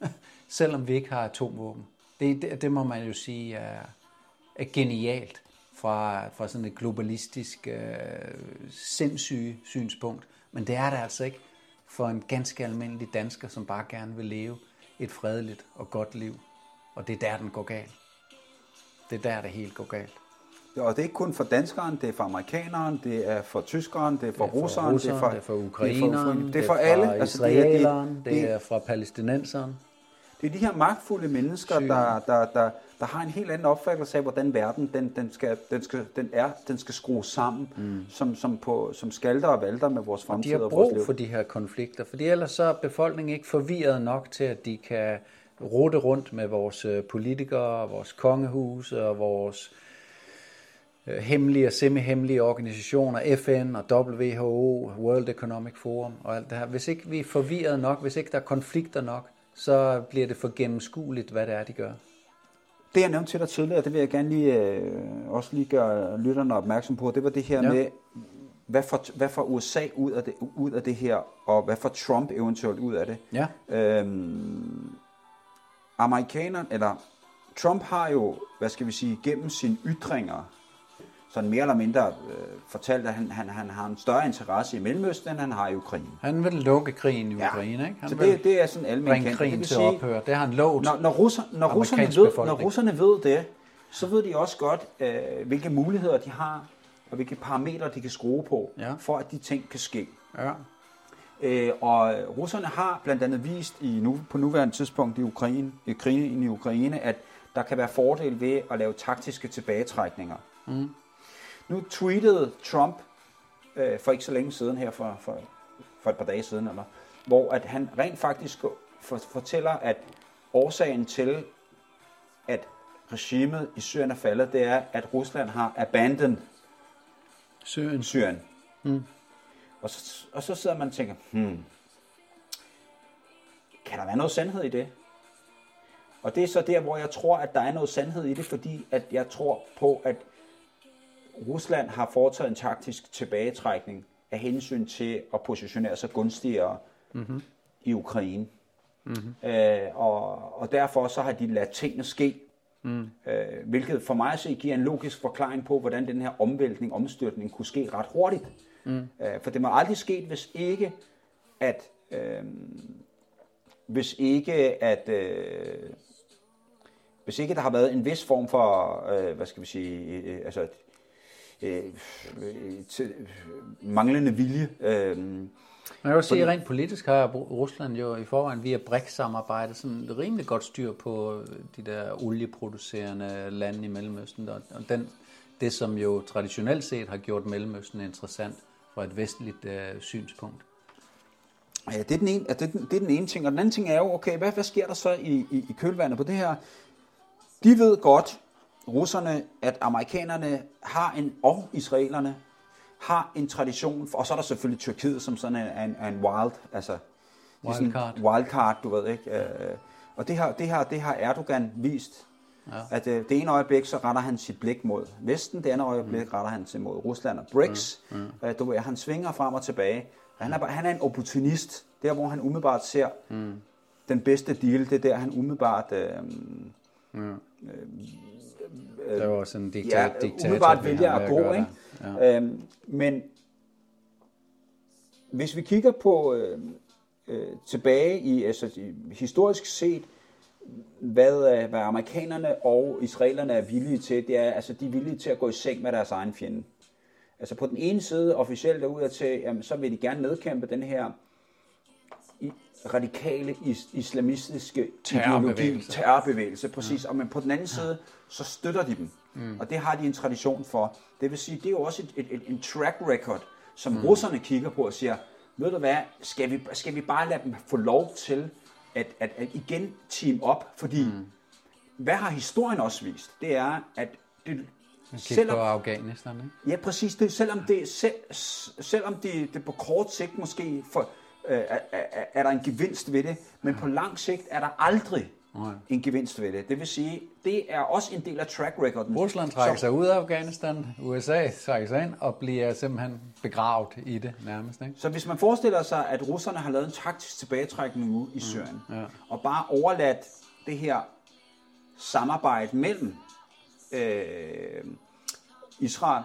*laughs* selvom vi ikke har atomvåben. Det, det, det må man jo sige er, er genialt fra, fra sådan et globalistisk, øh, sindssyge synspunkt. Men det er det altså ikke for en ganske almindelig dansker, som bare gerne vil leve et fredeligt og godt liv. Og det er der, den går galt. Det er der, det helt går galt. Ja, og det er ikke kun for danskeren, det er for amerikaneren, det er for tyskeren, det er for, Det er for russeren, russeren, det er for, det er for ukraineren, det er for, alle. fra Altså, det, er, det, det, det, er fra palæstinenseren. Det er de her magtfulde mennesker, der, der, der, der har en helt anden opfattelse af, hvordan verden den, den skal, den skal, den er, den skal skrues sammen, mm. som, som, på, som skalter og valter med vores De fremtid har og vores brug liv. for de her konflikter, fordi ellers så er befolkningen ikke forvirret nok til, at de kan rute rundt med vores øh, politikere, vores kongehuse og vores øh, hemmelige og semi-hemmelige organisationer, FN og WHO, World Economic Forum og alt det her. Hvis ikke vi er forvirret nok, hvis ikke der er konflikter nok, så bliver det for gennemskueligt, hvad det er, de gør. Det jeg nævnte til dig tidligere, det vil jeg gerne lige, øh, også lige gøre lytterne opmærksom på, det var det her Ja. med, hvad får, hvad får USA ud af, det, ud af det her, og hvad får Trump eventuelt ud af det? Ja, Øhm, amerikanerne, eller Trump har jo, hvad skal vi sige, gennem sine ytringer, sådan mere eller mindre øh, fortalt, at han, han, han har en større interesse i Mellemøsten, end han har i Ukraine. han vil lukke krigen i Ja. Ukraine, ikke? Han Så det, det er sådan almindeligt kendt. krigen Det til sige, ophøre. Det har han lovet. Når, når, russer, når, russerne ved, når russerne ved det, så ved de også godt, øh, hvilke muligheder de har, og hvilke parametre de kan skrue på, Ja. for at de ting kan ske. Ja. Øh, og russerne har blandt andet vist i nu, på nuværende tidspunkt i Ukraine, i krigen i Ukraine, at der kan være fordel ved at lave taktiske tilbagetrækninger. Mm. Nu tweetede Trump øh, for ikke så længe siden her, for, for, for et par dage siden, eller, hvor at han rent faktisk for, fortæller, at årsagen til, at regimet i Syrien er faldet, det er, at Rusland har abandoned Syrien. Syrien. Mm. Og, så, og så sidder man og tænker, hmm, kan der være noget sandhed i det? Og det er så der, hvor jeg tror, at der er noget sandhed i det, fordi at jeg tror på, at Rusland har foretaget en taktisk tilbagetrækning af hensyn til at positionere sig gunstigere mm-hmm. i Ukraine. Mm-hmm. Øh, og, og derfor så har de ladt tingene ske. Mm. Øh, hvilket for mig at se giver en logisk forklaring på, hvordan den her omvæltning, omstyrtning kunne ske ret hurtigt. Mm. Øh, for det må aldrig ske, hvis ikke at øh, hvis ikke at øh, hvis ikke der har været en vis form for øh, hvad skal vi sige øh, altså øh, øh, til, manglende vilje øh, Man kan jo sige, at rent politisk har Rusland jo i forvejen via BRICS-samarbejdet sådan rimelig godt styr på de der olieproducerende lande i Mellemøsten. Og og den, det, som jo traditionelt set har gjort Mellemøsten interessant fra et vestligt øh, synspunkt. Ja, det er, den ene, det, er den- det er den ene ting. Og den anden ting er jo, okay, hvad, hvad sker der så i, i, i kølvandet på det her? De ved godt, russerne, at amerikanerne har en, og israelerne har en tradition, for, og så er der selvfølgelig Tyrkiet som sådan en, en, en wild, altså sådan Wildcard. wildcard, du ved ikke. Øh, og det har, det, har, det har Erdogan vist, ja. at øh, det ene øjeblik, så retter han sit blik mod Vesten, det andet øjeblik mm. retter han sig mod Rusland og BRICS. Mm. Mm. Øh, du ved, han svinger frem og tilbage. Han er, han er en opportunist, der hvor han umiddelbart ser mm. den bedste deal, det er der, han umiddelbart... Øh, Der var sådan en diktat, ja, diktator. umiddelbart vælger at gå. Ikke? Ja. Øhm, men hvis vi kigger på øh, øh, tilbage i, altså historisk set, hvad, øh, hvad amerikanerne og israelerne er villige til, det er, altså de er villige til at gå i seng med deres egen fjende. Altså på den ene side officielt derudad til, jamen, så vil de gerne nedkæmpe den her radikale is, islamistiske Terrorbevægelse. ideologi, terrorbevægelse, præcis. Ja. Og men på den anden side, så støtter de dem. Mm. Og det har de en tradition for. Det vil sige, det er jo også et, et, et, en track record, som mm. russerne kigger på og siger, ved du hvad, skal vi, skal vi bare lade dem få lov til at, at, at igen team op? Fordi, mm. hvad har historien også vist? Det er, at det, Kig på Afghanistan, ikke? Ja, præcis. Det, selvom det, selv, selvom det, det på kort sigt måske for, øh, er, er, er der en gevinst ved det, men på lang sigt er der aldrig Nej. en gevinst ved det. Det vil sige, det er også en del af track recorden. Rusland trækker Så- sig ud af Afghanistan, USA trækker sig ind og bliver simpelthen begravet i det nærmest. Ikke? Så hvis man forestiller sig, at russerne har lavet en taktisk tilbagetrækning nu i Syrien, Mm, ja. og bare overladt det her samarbejde mellem øh, Israel,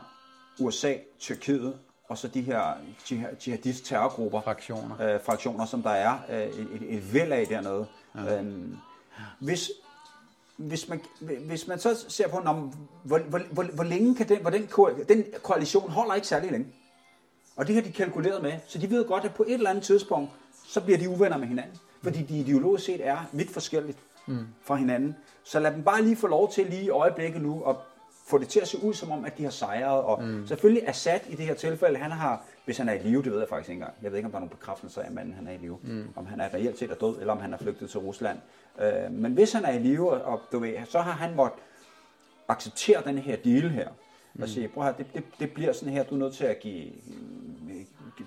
USA, Tyrkiet og så de her jihad- jihadist-terrorgrupper, Fraktioner. øh, fraktioner, som der er øh, et, et, et væld af dernede. Ja. Øhm, hvis, hvis, man, hvis man så ser på, når, hvor, hvor, hvor, hvor længe kan den, hvor den, den koalition holder ikke særlig længe. Og det har de kalkuleret med, så de ved godt, at på et eller andet tidspunkt, så bliver de uvenner med hinanden. Fordi de ideologisk set er vidt forskelligt mm. fra hinanden. Så lad dem bare lige få lov til lige i øjeblikket nu at få det til at se ud som om, at de har sejret. Og mm. selvfølgelig Assad i det her tilfælde, han har, hvis han er i live, det ved jeg faktisk ikke engang. Jeg ved ikke, om der er nogen bekræftelse af, at manden han er i live. Mm. Om han er reelt set er død, eller om han er flygtet til Rusland. Øh, men hvis han er i live, og du ved, så har han måttet acceptere den her deal her. Og sige, prøv høre, det, det, det bliver sådan her, du er nødt til at give...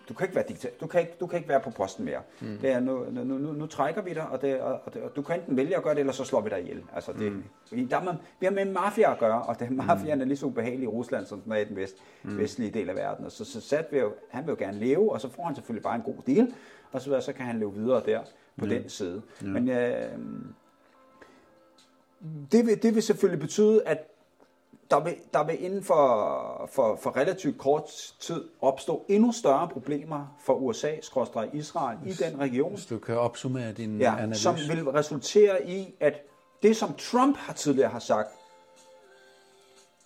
Du kan ikke være diktator. Du kan ikke, du kan ikke være på posten mere. Mm. Det er, nu, nu, nu, nu trækker vi dig, og, det, og, og, det, og du kan enten vælge at gøre det, eller så slår vi dig ihjel. Altså, det, mm. der er man, vi har med en mafia at gøre, og det, mafiaen er lige så ubehagelig i Rusland, som den er i den vest, mm. vestlige del af verden. Og så, så Sat vil jo, han vil jo gerne leve, og så får han selvfølgelig bare en god deal, og så, så kan han leve videre der på den side. Men øh, det, vil, det vil selvfølgelig betyde, at der vil, der vil inden for, for, for relativt kort tid opstå endnu større problemer for USA-Israel i den region, Hvis du kan opsummere din ja, analyse. som vil resultere i, at det, som Trump har tidligere har sagt,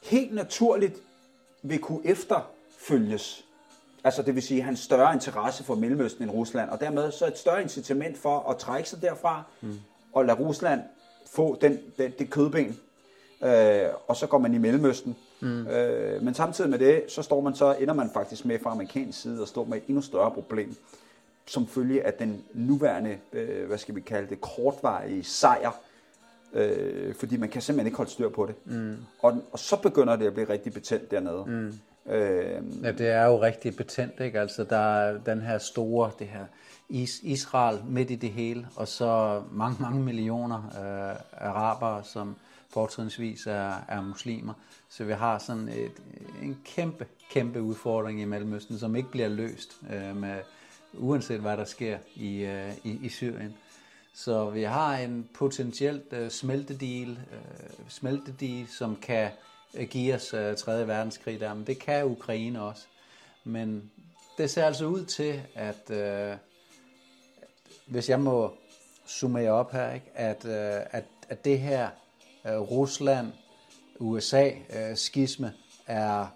helt naturligt vil kunne efterfølges. Altså det vil sige, hans større interesse for Mellemøsten end Rusland, og dermed så et større incitament for at trække sig derfra mm. og lade Rusland få den, den, det kødben, øh, og så går man i Mellemøsten. Mm. Øh, men samtidig med det, så står man så, ender man faktisk med fra amerikansk side og står med et endnu større problem, som følge af den nuværende, øh, hvad skal vi kalde det, kortvarige sejr, øh, fordi man kan simpelthen ikke holde styr på det. Mm. Og, og så begynder det at blive rigtig betændt dernede. Mm. Øh, Ja, det er jo rigtig betændt, ikke? Altså, der er den her store, det her Is- Israel midt i det hele, og så mange, mange millioner øh, arabere, som fortrinsvis er, er muslimer. Så vi har sådan et, en kæmpe, kæmpe udfordring i Mellemøsten, som ikke bliver løst, øh, med, uanset hvad der sker i, øh, i, i Syrien. Så vi har en potentielt øh, smeltedeal, øh, smeltedeal, som kan øh, give os øh, 3. verdenskrig der, men det kan Ukraine også. Men det ser altså ud til, at øh, hvis jeg må summere op her, ikke, at, øh, at, at det her Øh, Rusland, USA øh, skisme er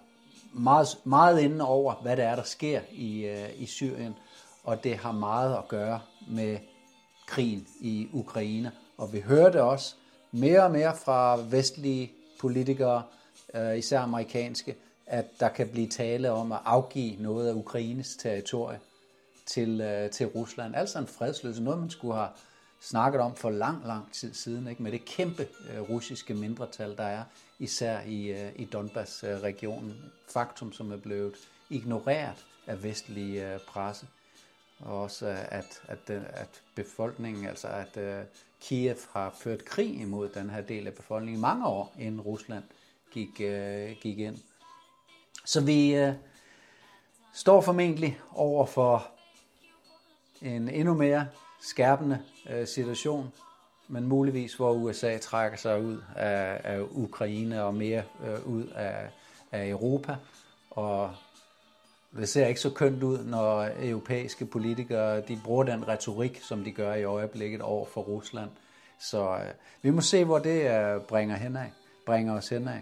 meget, meget inde over, hvad det er, der sker i, øh, i Syrien, og det har meget at gøre med krigen i Ukraine. Og vi hører det også mere og mere fra vestlige politikere, især amerikanske, at der kan blive tale om at afgive noget af Ukraines territorie til, til Rusland. Altså en fredsløse, noget man skulle have snakket om for lang, lang tid siden, ikke? med det kæmpe øh, russiske mindretal, der er, især i, øh, i Donbass-regionen. Faktum, som er blevet ignoreret af vestlig øh, presse. Og også øh, at, at, den- at befolkningen, altså at øh, Kiev har ført krig imod den her del af befolkningen mange år, inden Rusland gik, øh, gik ind. Så vi øh, står formentlig over for en endnu mere skærpende øh, situation, men muligvis hvor USA trækker sig ud af, af Ukraine og mere øh, ud af, af Europa. Og det ser ikke så kønt ud, når europæiske politikere de bruger den retorik, som de gør i øjeblikket over for Rusland. Så øh, vi må se, hvor det øh, bringer, henad, bringer os henad.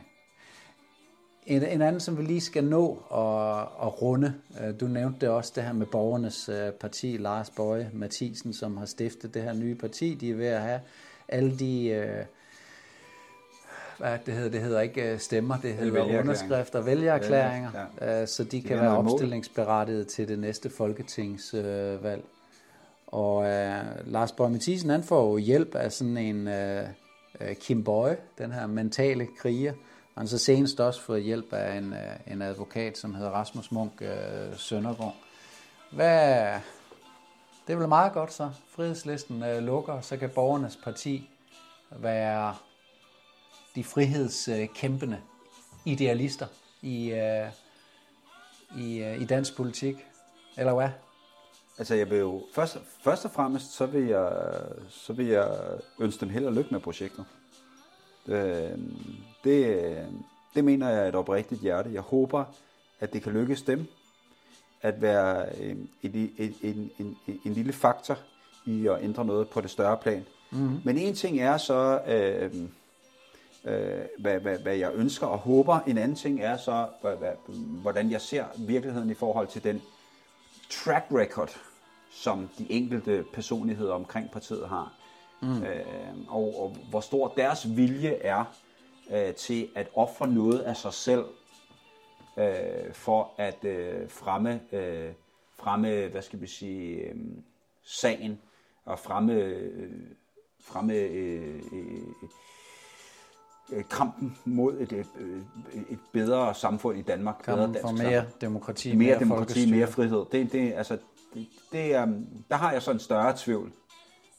En, en anden, som vi lige skal nå at, at runde, øh, du nævnte det også, det her med borgernes øh, parti, Lars Bøje Mathisen, som har stiftet det her nye parti. De er ved at have alle de, øh, hvad det hedder, det hedder ikke stemmer, det hedder vælgererklæringer. underskrifter, vælgererklæringer, Ja. så de kan gerne være opstillingsberettiget til det næste folketingsvalg. Og øh, Lars Bøje Mathisen, han får jo hjælp af sådan en øh, øh, Kim Bøje, den her mentale kriger. Han har så senest også fået hjælp af en, øh, en advokat, som hedder Rasmus Munk øh, Søndergaard. Hvad, det er vel meget godt så. Frihedslisten øh, lukker, så kan borgernes parti være de frihedskæmpende idealister i, øh, i, øh, i dansk politik. Eller hvad? Altså jeg vil jo, først, først og fremmest, så vil jeg, så vil jeg ønske dem held og lykke med projektet. Øh, det, det mener jeg er et oprigtigt hjerte. Jeg håber, at det kan lykkes dem at være øh, et, et, et, en, en, en lille faktor i at ændre noget på det større plan. Mm-hmm. Men en ting er så, øh, øh, hvad, hvad, hvad jeg ønsker og håber. En anden ting er så, hvad, hvad, hvordan jeg ser virkeligheden i forhold til den track record, som de enkelte personligheder omkring partiet har. Mm. Øh, og, og hvor stor deres vilje er øh, til at ofre noget af sig selv øh, for at øh, fremme, øh, fremme, hvad skal vi sige, øh, sagen og fremme, øh, fremme øh, øh, øh, kampen mod et, øh, et bedre samfund i Danmark. Kampen bedre for dansk mere samfund demokrati, mere, mere demokrati, mere frihed. Det, det, altså, det, det, um, der har jeg så en større tvivl.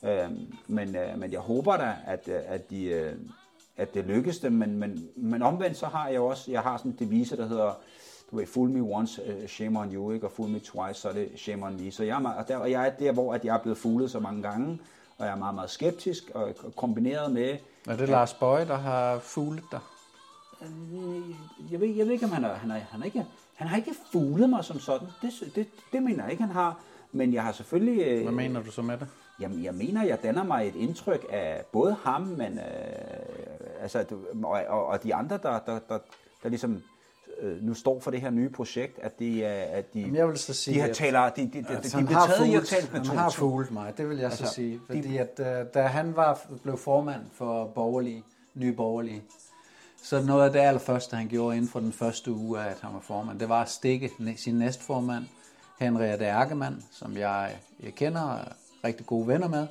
Um, men, uh, men jeg håber da, at, uh, at, de, uh, at det lykkes dem. Men, men, men omvendt så har jeg også, jeg har sådan en devise, der hedder, du ved, fool me once, uh, shame on you, ikke? og fool me twice, så er det shame on me. Så jeg er, meget, og, der, og jeg er der, hvor at jeg er blevet foolet så mange gange, og jeg er meget, meget skeptisk, og kombineret med, Er det Lars Bøje, der har fuglet dig? Øh, jeg ved, jeg ved ikke, om han har, han har, han har ikke, han har ikke fuglet mig som sådan. Det, det, det mener jeg ikke, han har. Men jeg har selvfølgelig... øh, Hvad mener du så med det? Jamen, jeg mener, jeg danner mig et indtryk af både ham, men øh, altså, og, og, og de andre, der, der, der, der ligesom øh, nu står for det her nye projekt, at de, er- at de, Jamen, jeg vil så sige, de har at- taler, de, de, de, de, Altså, de han bliver har taget i at tale med to har fuglet mig, det vil jeg Altså, så sige. de- Fordi at, øh, da han var blev formand for borgerlige, nye borgerlige, så noget af det allerførste, han gjorde inden for den første uge at han var formand, det var at stikke sin næstformand, Henriette Erkemann, som jeg, jeg kender er rigtig gode venner med.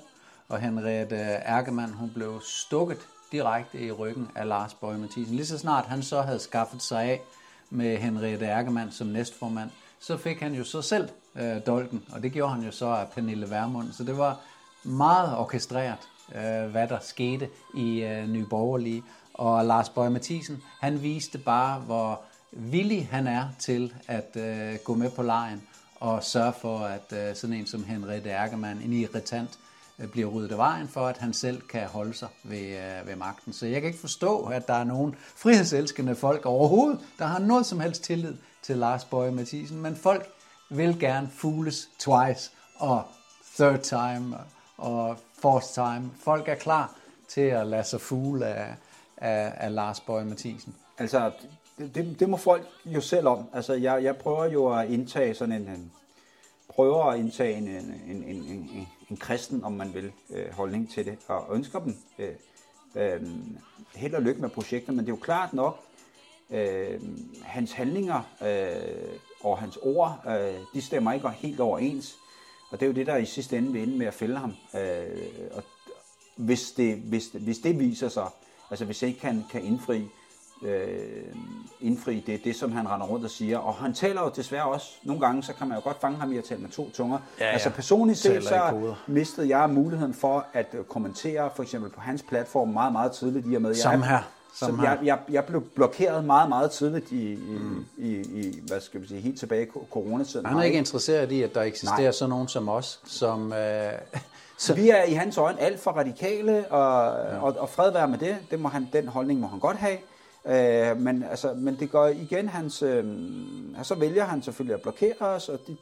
Og Henriette Ergemann, hun blev stukket direkte i ryggen af Lars Bøge Mathisen. Lige så snart han så havde skaffet sig af med Henriette Ergemann som næstformand, så fik han jo så selv øh, dolken, og det gjorde han jo så af Pernille Vermund. Så det var meget orkestreret, øh, hvad der skete i øh, Nye Borgerlige. Og Lars Bøge Mathisen, han viste bare, hvor villig han er til at øh, gå med på lejen og sørge for, at øh, sådan en som Henriette Erkemann, en irritant, øh, bliver ryddet af vejen for, at han selv kan holde sig ved, øh, ved magten. Så jeg kan ikke forstå, at der er nogen frihedselskende folk overhovedet, der har noget som helst tillid til Lars Bøge Mathisen, men folk vil gerne fooles twice og third time og fourth time. Folk er klar til at lade sig fugle af, af, af Lars Bøge Mathisen. Altså, det, det, det må folk jo selv om. Altså, jeg, jeg prøver jo at indtage sådan en, en prøver at indtage en, en, en, en, en, en kristen, om man vil, øh, holdning til det, og ønsker dem øh, øh, held og lykke med projekter, men det er jo klart nok, øh, hans handlinger øh, og hans ord, øh, de stemmer ikke helt overens, og det er jo det, der i sidste ende vil ende med at fælde ham. Øh, og hvis det, hvis, hvis det viser sig, altså hvis ikke han kan indfri, øh, indfri det, det, som han render rundt og siger. Og han taler jo desværre også, nogle gange, så kan man jo godt fange ham i at tale med to tunger. Ja, ja. Altså personligt set, så mistede jeg muligheden for at øh, kommentere, for eksempel på hans platform, meget, meget tidligt i og med, Samme her. Her. jeg, jeg, jeg blev blokeret meget, meget tidligt i, i, mm. i, i hvad skal vi sige, helt tilbage i coronatiden. Han er ikke interesseret i, at der eksisterer Nej. sådan nogen som os, som... Øh, *laughs* så, Vi er i hans øjne alt for radikale, og, ja. og, og fred være med det. det må han, den holdning må han godt have. Øh, men, altså, men det går igen hans... Øh, så vælger han selvfølgelig at blokere os, og det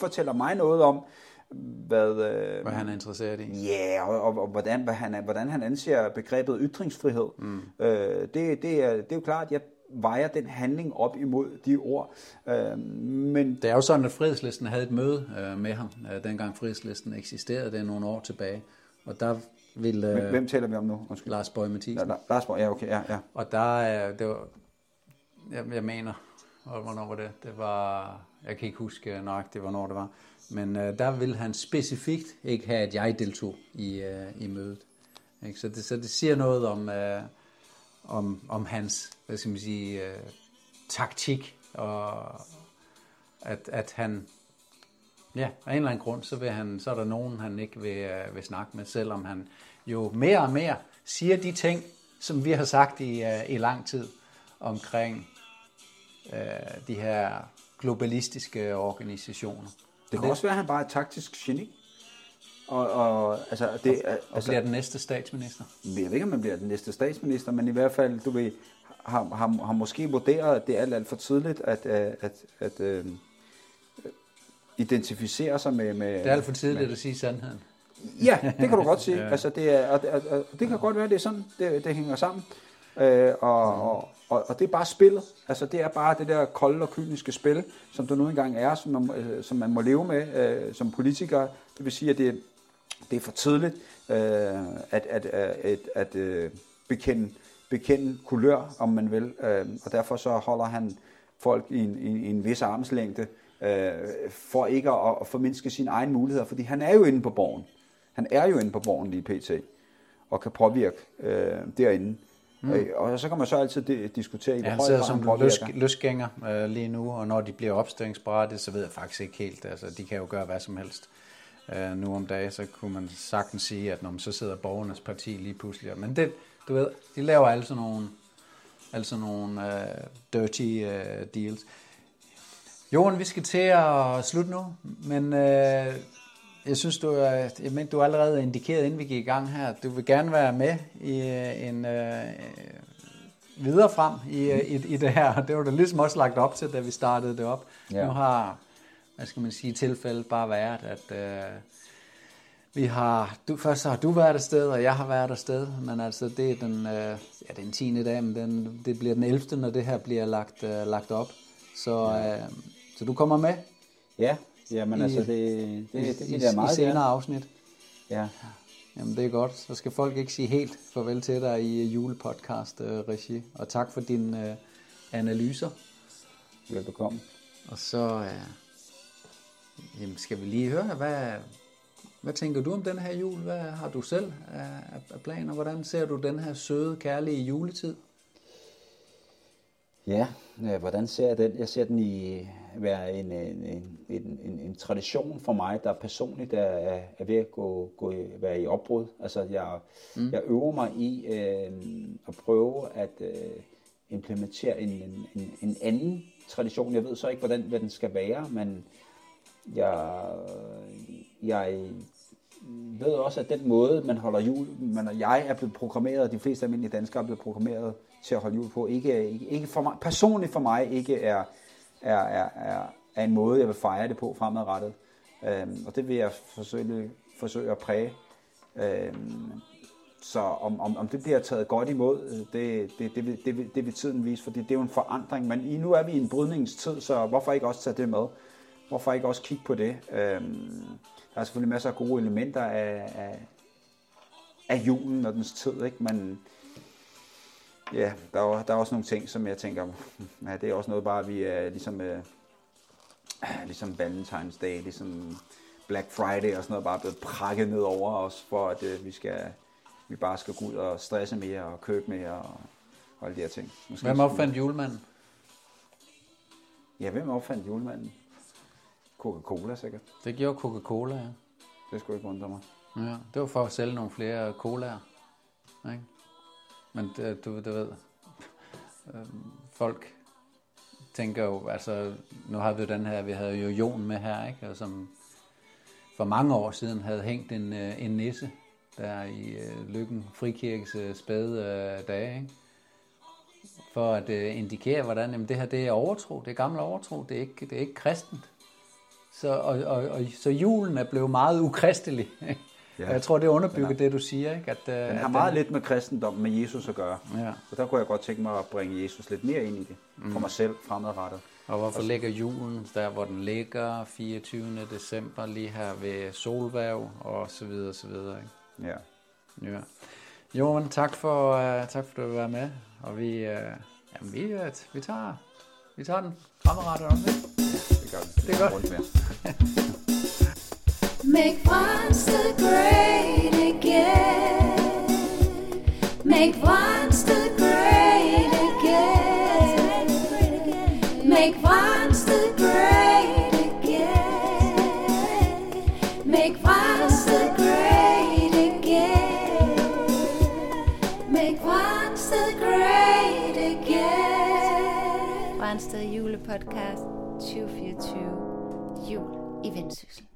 fortæller mig noget om, hvad... Øh, hvad han er interesseret i. Ja, og, og, og hvordan, hvad han, hvordan han anser begrebet ytringsfrihed. Mm. Øh, det, det, er, det er jo klart, jeg, vejer den handling op imod de ord. Øh, men Det er jo sådan, at Frihedslisten havde et møde øh, med ham, øh, dengang Frihedslisten eksisterede, det er nogle år tilbage. Og der ville hvem, øh, hvem taler vi om nu? Undskyld. Lars Bøge Mathisen, La- Lars Borg, ja, okay, ja, ja. og der er, det var, jeg, jeg mener, hvornår var det? Det var, jeg kan ikke huske nøjagtigt, hvornår det var, men øh, der ville han specifikt ikke have, at jeg deltog i, øh, i mødet. Ikke? Så, det, så det siger noget om, øh, om, om hans, hvad skal man sige, øh, taktik, og at, at han, ja, af en eller anden grund, så, vil han, så er der nogen, han ikke vil, øh, vil snakke med, selvom han jo mere og mere siger de ting, som vi har sagt i, øh, i lang tid omkring øh, de her globalistiske organisationer. Det kan også være, at han bare er taktisk geni. Og, og altså, det, er- Og altså, bliver den næste statsminister. jeg ved ikke, om man bliver den næste statsminister, men i hvert fald, du ved, har, har, har måske vurderet, at det er alt, alt for tidligt at, at, at, at øh, identificere sig med... med Det er alt for tidligt at sige sandheden. Ja, det kan du godt sige. *laughs* ja. Altså, det, er, og, og, og, det kan godt være, det er sådan, det, det hænger sammen. Øh, og, og, og, og det er bare spillet. Altså, det er bare det der kolde og kyniske spil, som der nu engang er, som man, øh, som man må leve med øh, som politiker. Det vil sige, at det, det er for tidligt øh, at, at, at, at, at øh, bekende, bekende kulør, om man vil. Øh, og derfor så holder han folk i en, i, i en vis armslængde, øh, for ikke at, at formindske sine egne muligheder, fordi han er jo inde på borgen. Han er jo inde på borgen lige pt. og kan påvirke øh, derinde. Mm. Øh, og så kan man så altid di- diskutere, i hvor Ja, han høj sidder grad som løs, løsgænger øh, lige nu, og når de bliver opstillingsparate, så ved jeg faktisk ikke helt. Altså, de kan jo gøre hvad som helst. Øh, nu om dagen, så kunne man sagtens sige, at når man så sidder borgernes parti lige pludselig. Men det, du ved, de laver sådan nogle, sådan nogle øh, dirty øh, deals. Jon, vi skal til at slutte nu, men øh, jeg synes, du, jeg mener, du er allerede indikeret, inden vi gik i gang her, du vil gerne være med i øh, en øh, videre frem i, øh, i, i det her. Det var det ligesom også lagt op til, da vi startede det op. Ja. Nu har, hvad skal man sige, tilfældet bare været, at øh, vi har, du, først så har du været afsted, og jeg har været afsted, men altså det er den, øh, ja, det er den 10. dag, men den, det bliver den 11. når det her bliver lagt, øh, lagt op. Så, øh, så du kommer med Ja, jamen I- altså, det, det, det, det, i, det er i meget senere gerne. afsnit. Ja. Jamen det er godt. Så skal folk ikke sige helt farvel til dig i julepodcast-regi. Og tak for dine øh, analyser. Velbekomme. Og så øh, jamen skal vi lige høre, hvad, hvad tænker du om den her jul? Hvad har du selv af- af planer? Hvordan ser du den her søde, kærlige juletid? Ja, øh, hvordan ser jeg den? Jeg ser den i være en, en, en, en, en, en tradition for mig, der personligt er, er, ved at gå, gå, være i opbrud. Altså, jeg, mm. jeg øver mig i øh, at prøve at øh, implementere en, en, en, en anden tradition. Jeg ved så ikke, hvordan hvad den skal være, men jeg, jeg ved også, at den måde, man holder jul, man og jeg er blevet programmeret, og de fleste almindelige danskere er blevet programmeret til at holde jul på, ikke, ikke, ikke for mig, personligt for mig ikke er, er, er, er, er en måde, jeg vil fejre det på fremadrettet. Øhm, og det vil jeg forsøge, forsøge at præge. Øhm, så om, om, om det bliver taget godt imod, det, det, det, det, vil, det, vil, det vil tiden vise, for det er jo en forandring. Men i, nu er vi i en brydningstid, så hvorfor ikke også tage det med? Hvorfor ikke også kigge på det? Øhm, der er selvfølgelig masser af gode elementer af, af, af julen og dens tid, ikke? men ja, der er, der er også nogle ting, som jeg tænker, ja, det er også noget bare, vi er ligesom, øh, ligesom Valentine's Day, ligesom Black Friday og sådan noget, bare blevet prakket ned over os, for at øh, vi skal vi bare skal gå ud og stresse mere og købe mere og, og alle de her ting. Måske Hvem opfandt julemanden? Ja, hvem opfandt julemanden? Coca-Cola sikkert. Det gjorde Coca-Cola, ja. Det skulle ikke undre mig. Ja, det var for at sælge nogle flere colaer. Ikke? Men det, du, du ved, øhm, folk tænker jo, altså, nu har vi jo den her, vi havde jo Jon med her, ikke? Og som for mange år siden havde hængt en, øh, en nisse, der i øh, Lykken Frikirkes øh, spæde øh, dage, ikke? For at øh, indikere, hvordan jamen, det her det er overtro, det er gammel overtro, det er ikke, det er ikke kristent. Så, og, og, og, så julen er blevet meget ukristelig. ikke? Ja. Jeg tror, det underbygger Den det, du siger, ikke? At, øh, Den at har meget lidt med kristendom, med Jesus at gøre. Ja. Så der kunne jeg godt tænke mig at bringe Jesus lidt mere ind i det. For mig selv fremadrettet. Og hvorfor ligger julen der, hvor den ligger, 24. december, lige her ved solværv, og så videre, så videre, ikke? Ja. Ja. Jo, men tak for, uh, tak for at du vil være med. Og vi, uh, jamen, vi, uh, vi, tager, vi tager den fremadrettet også, ikke? Det gør vi. Det er godt. *laughs* Make Monster great again. Make Monster great again. Make Monster great again. Make Monster great again. Make Monster great again. Brøndsted Julepodcast 2024. Jul i Vendsyssel.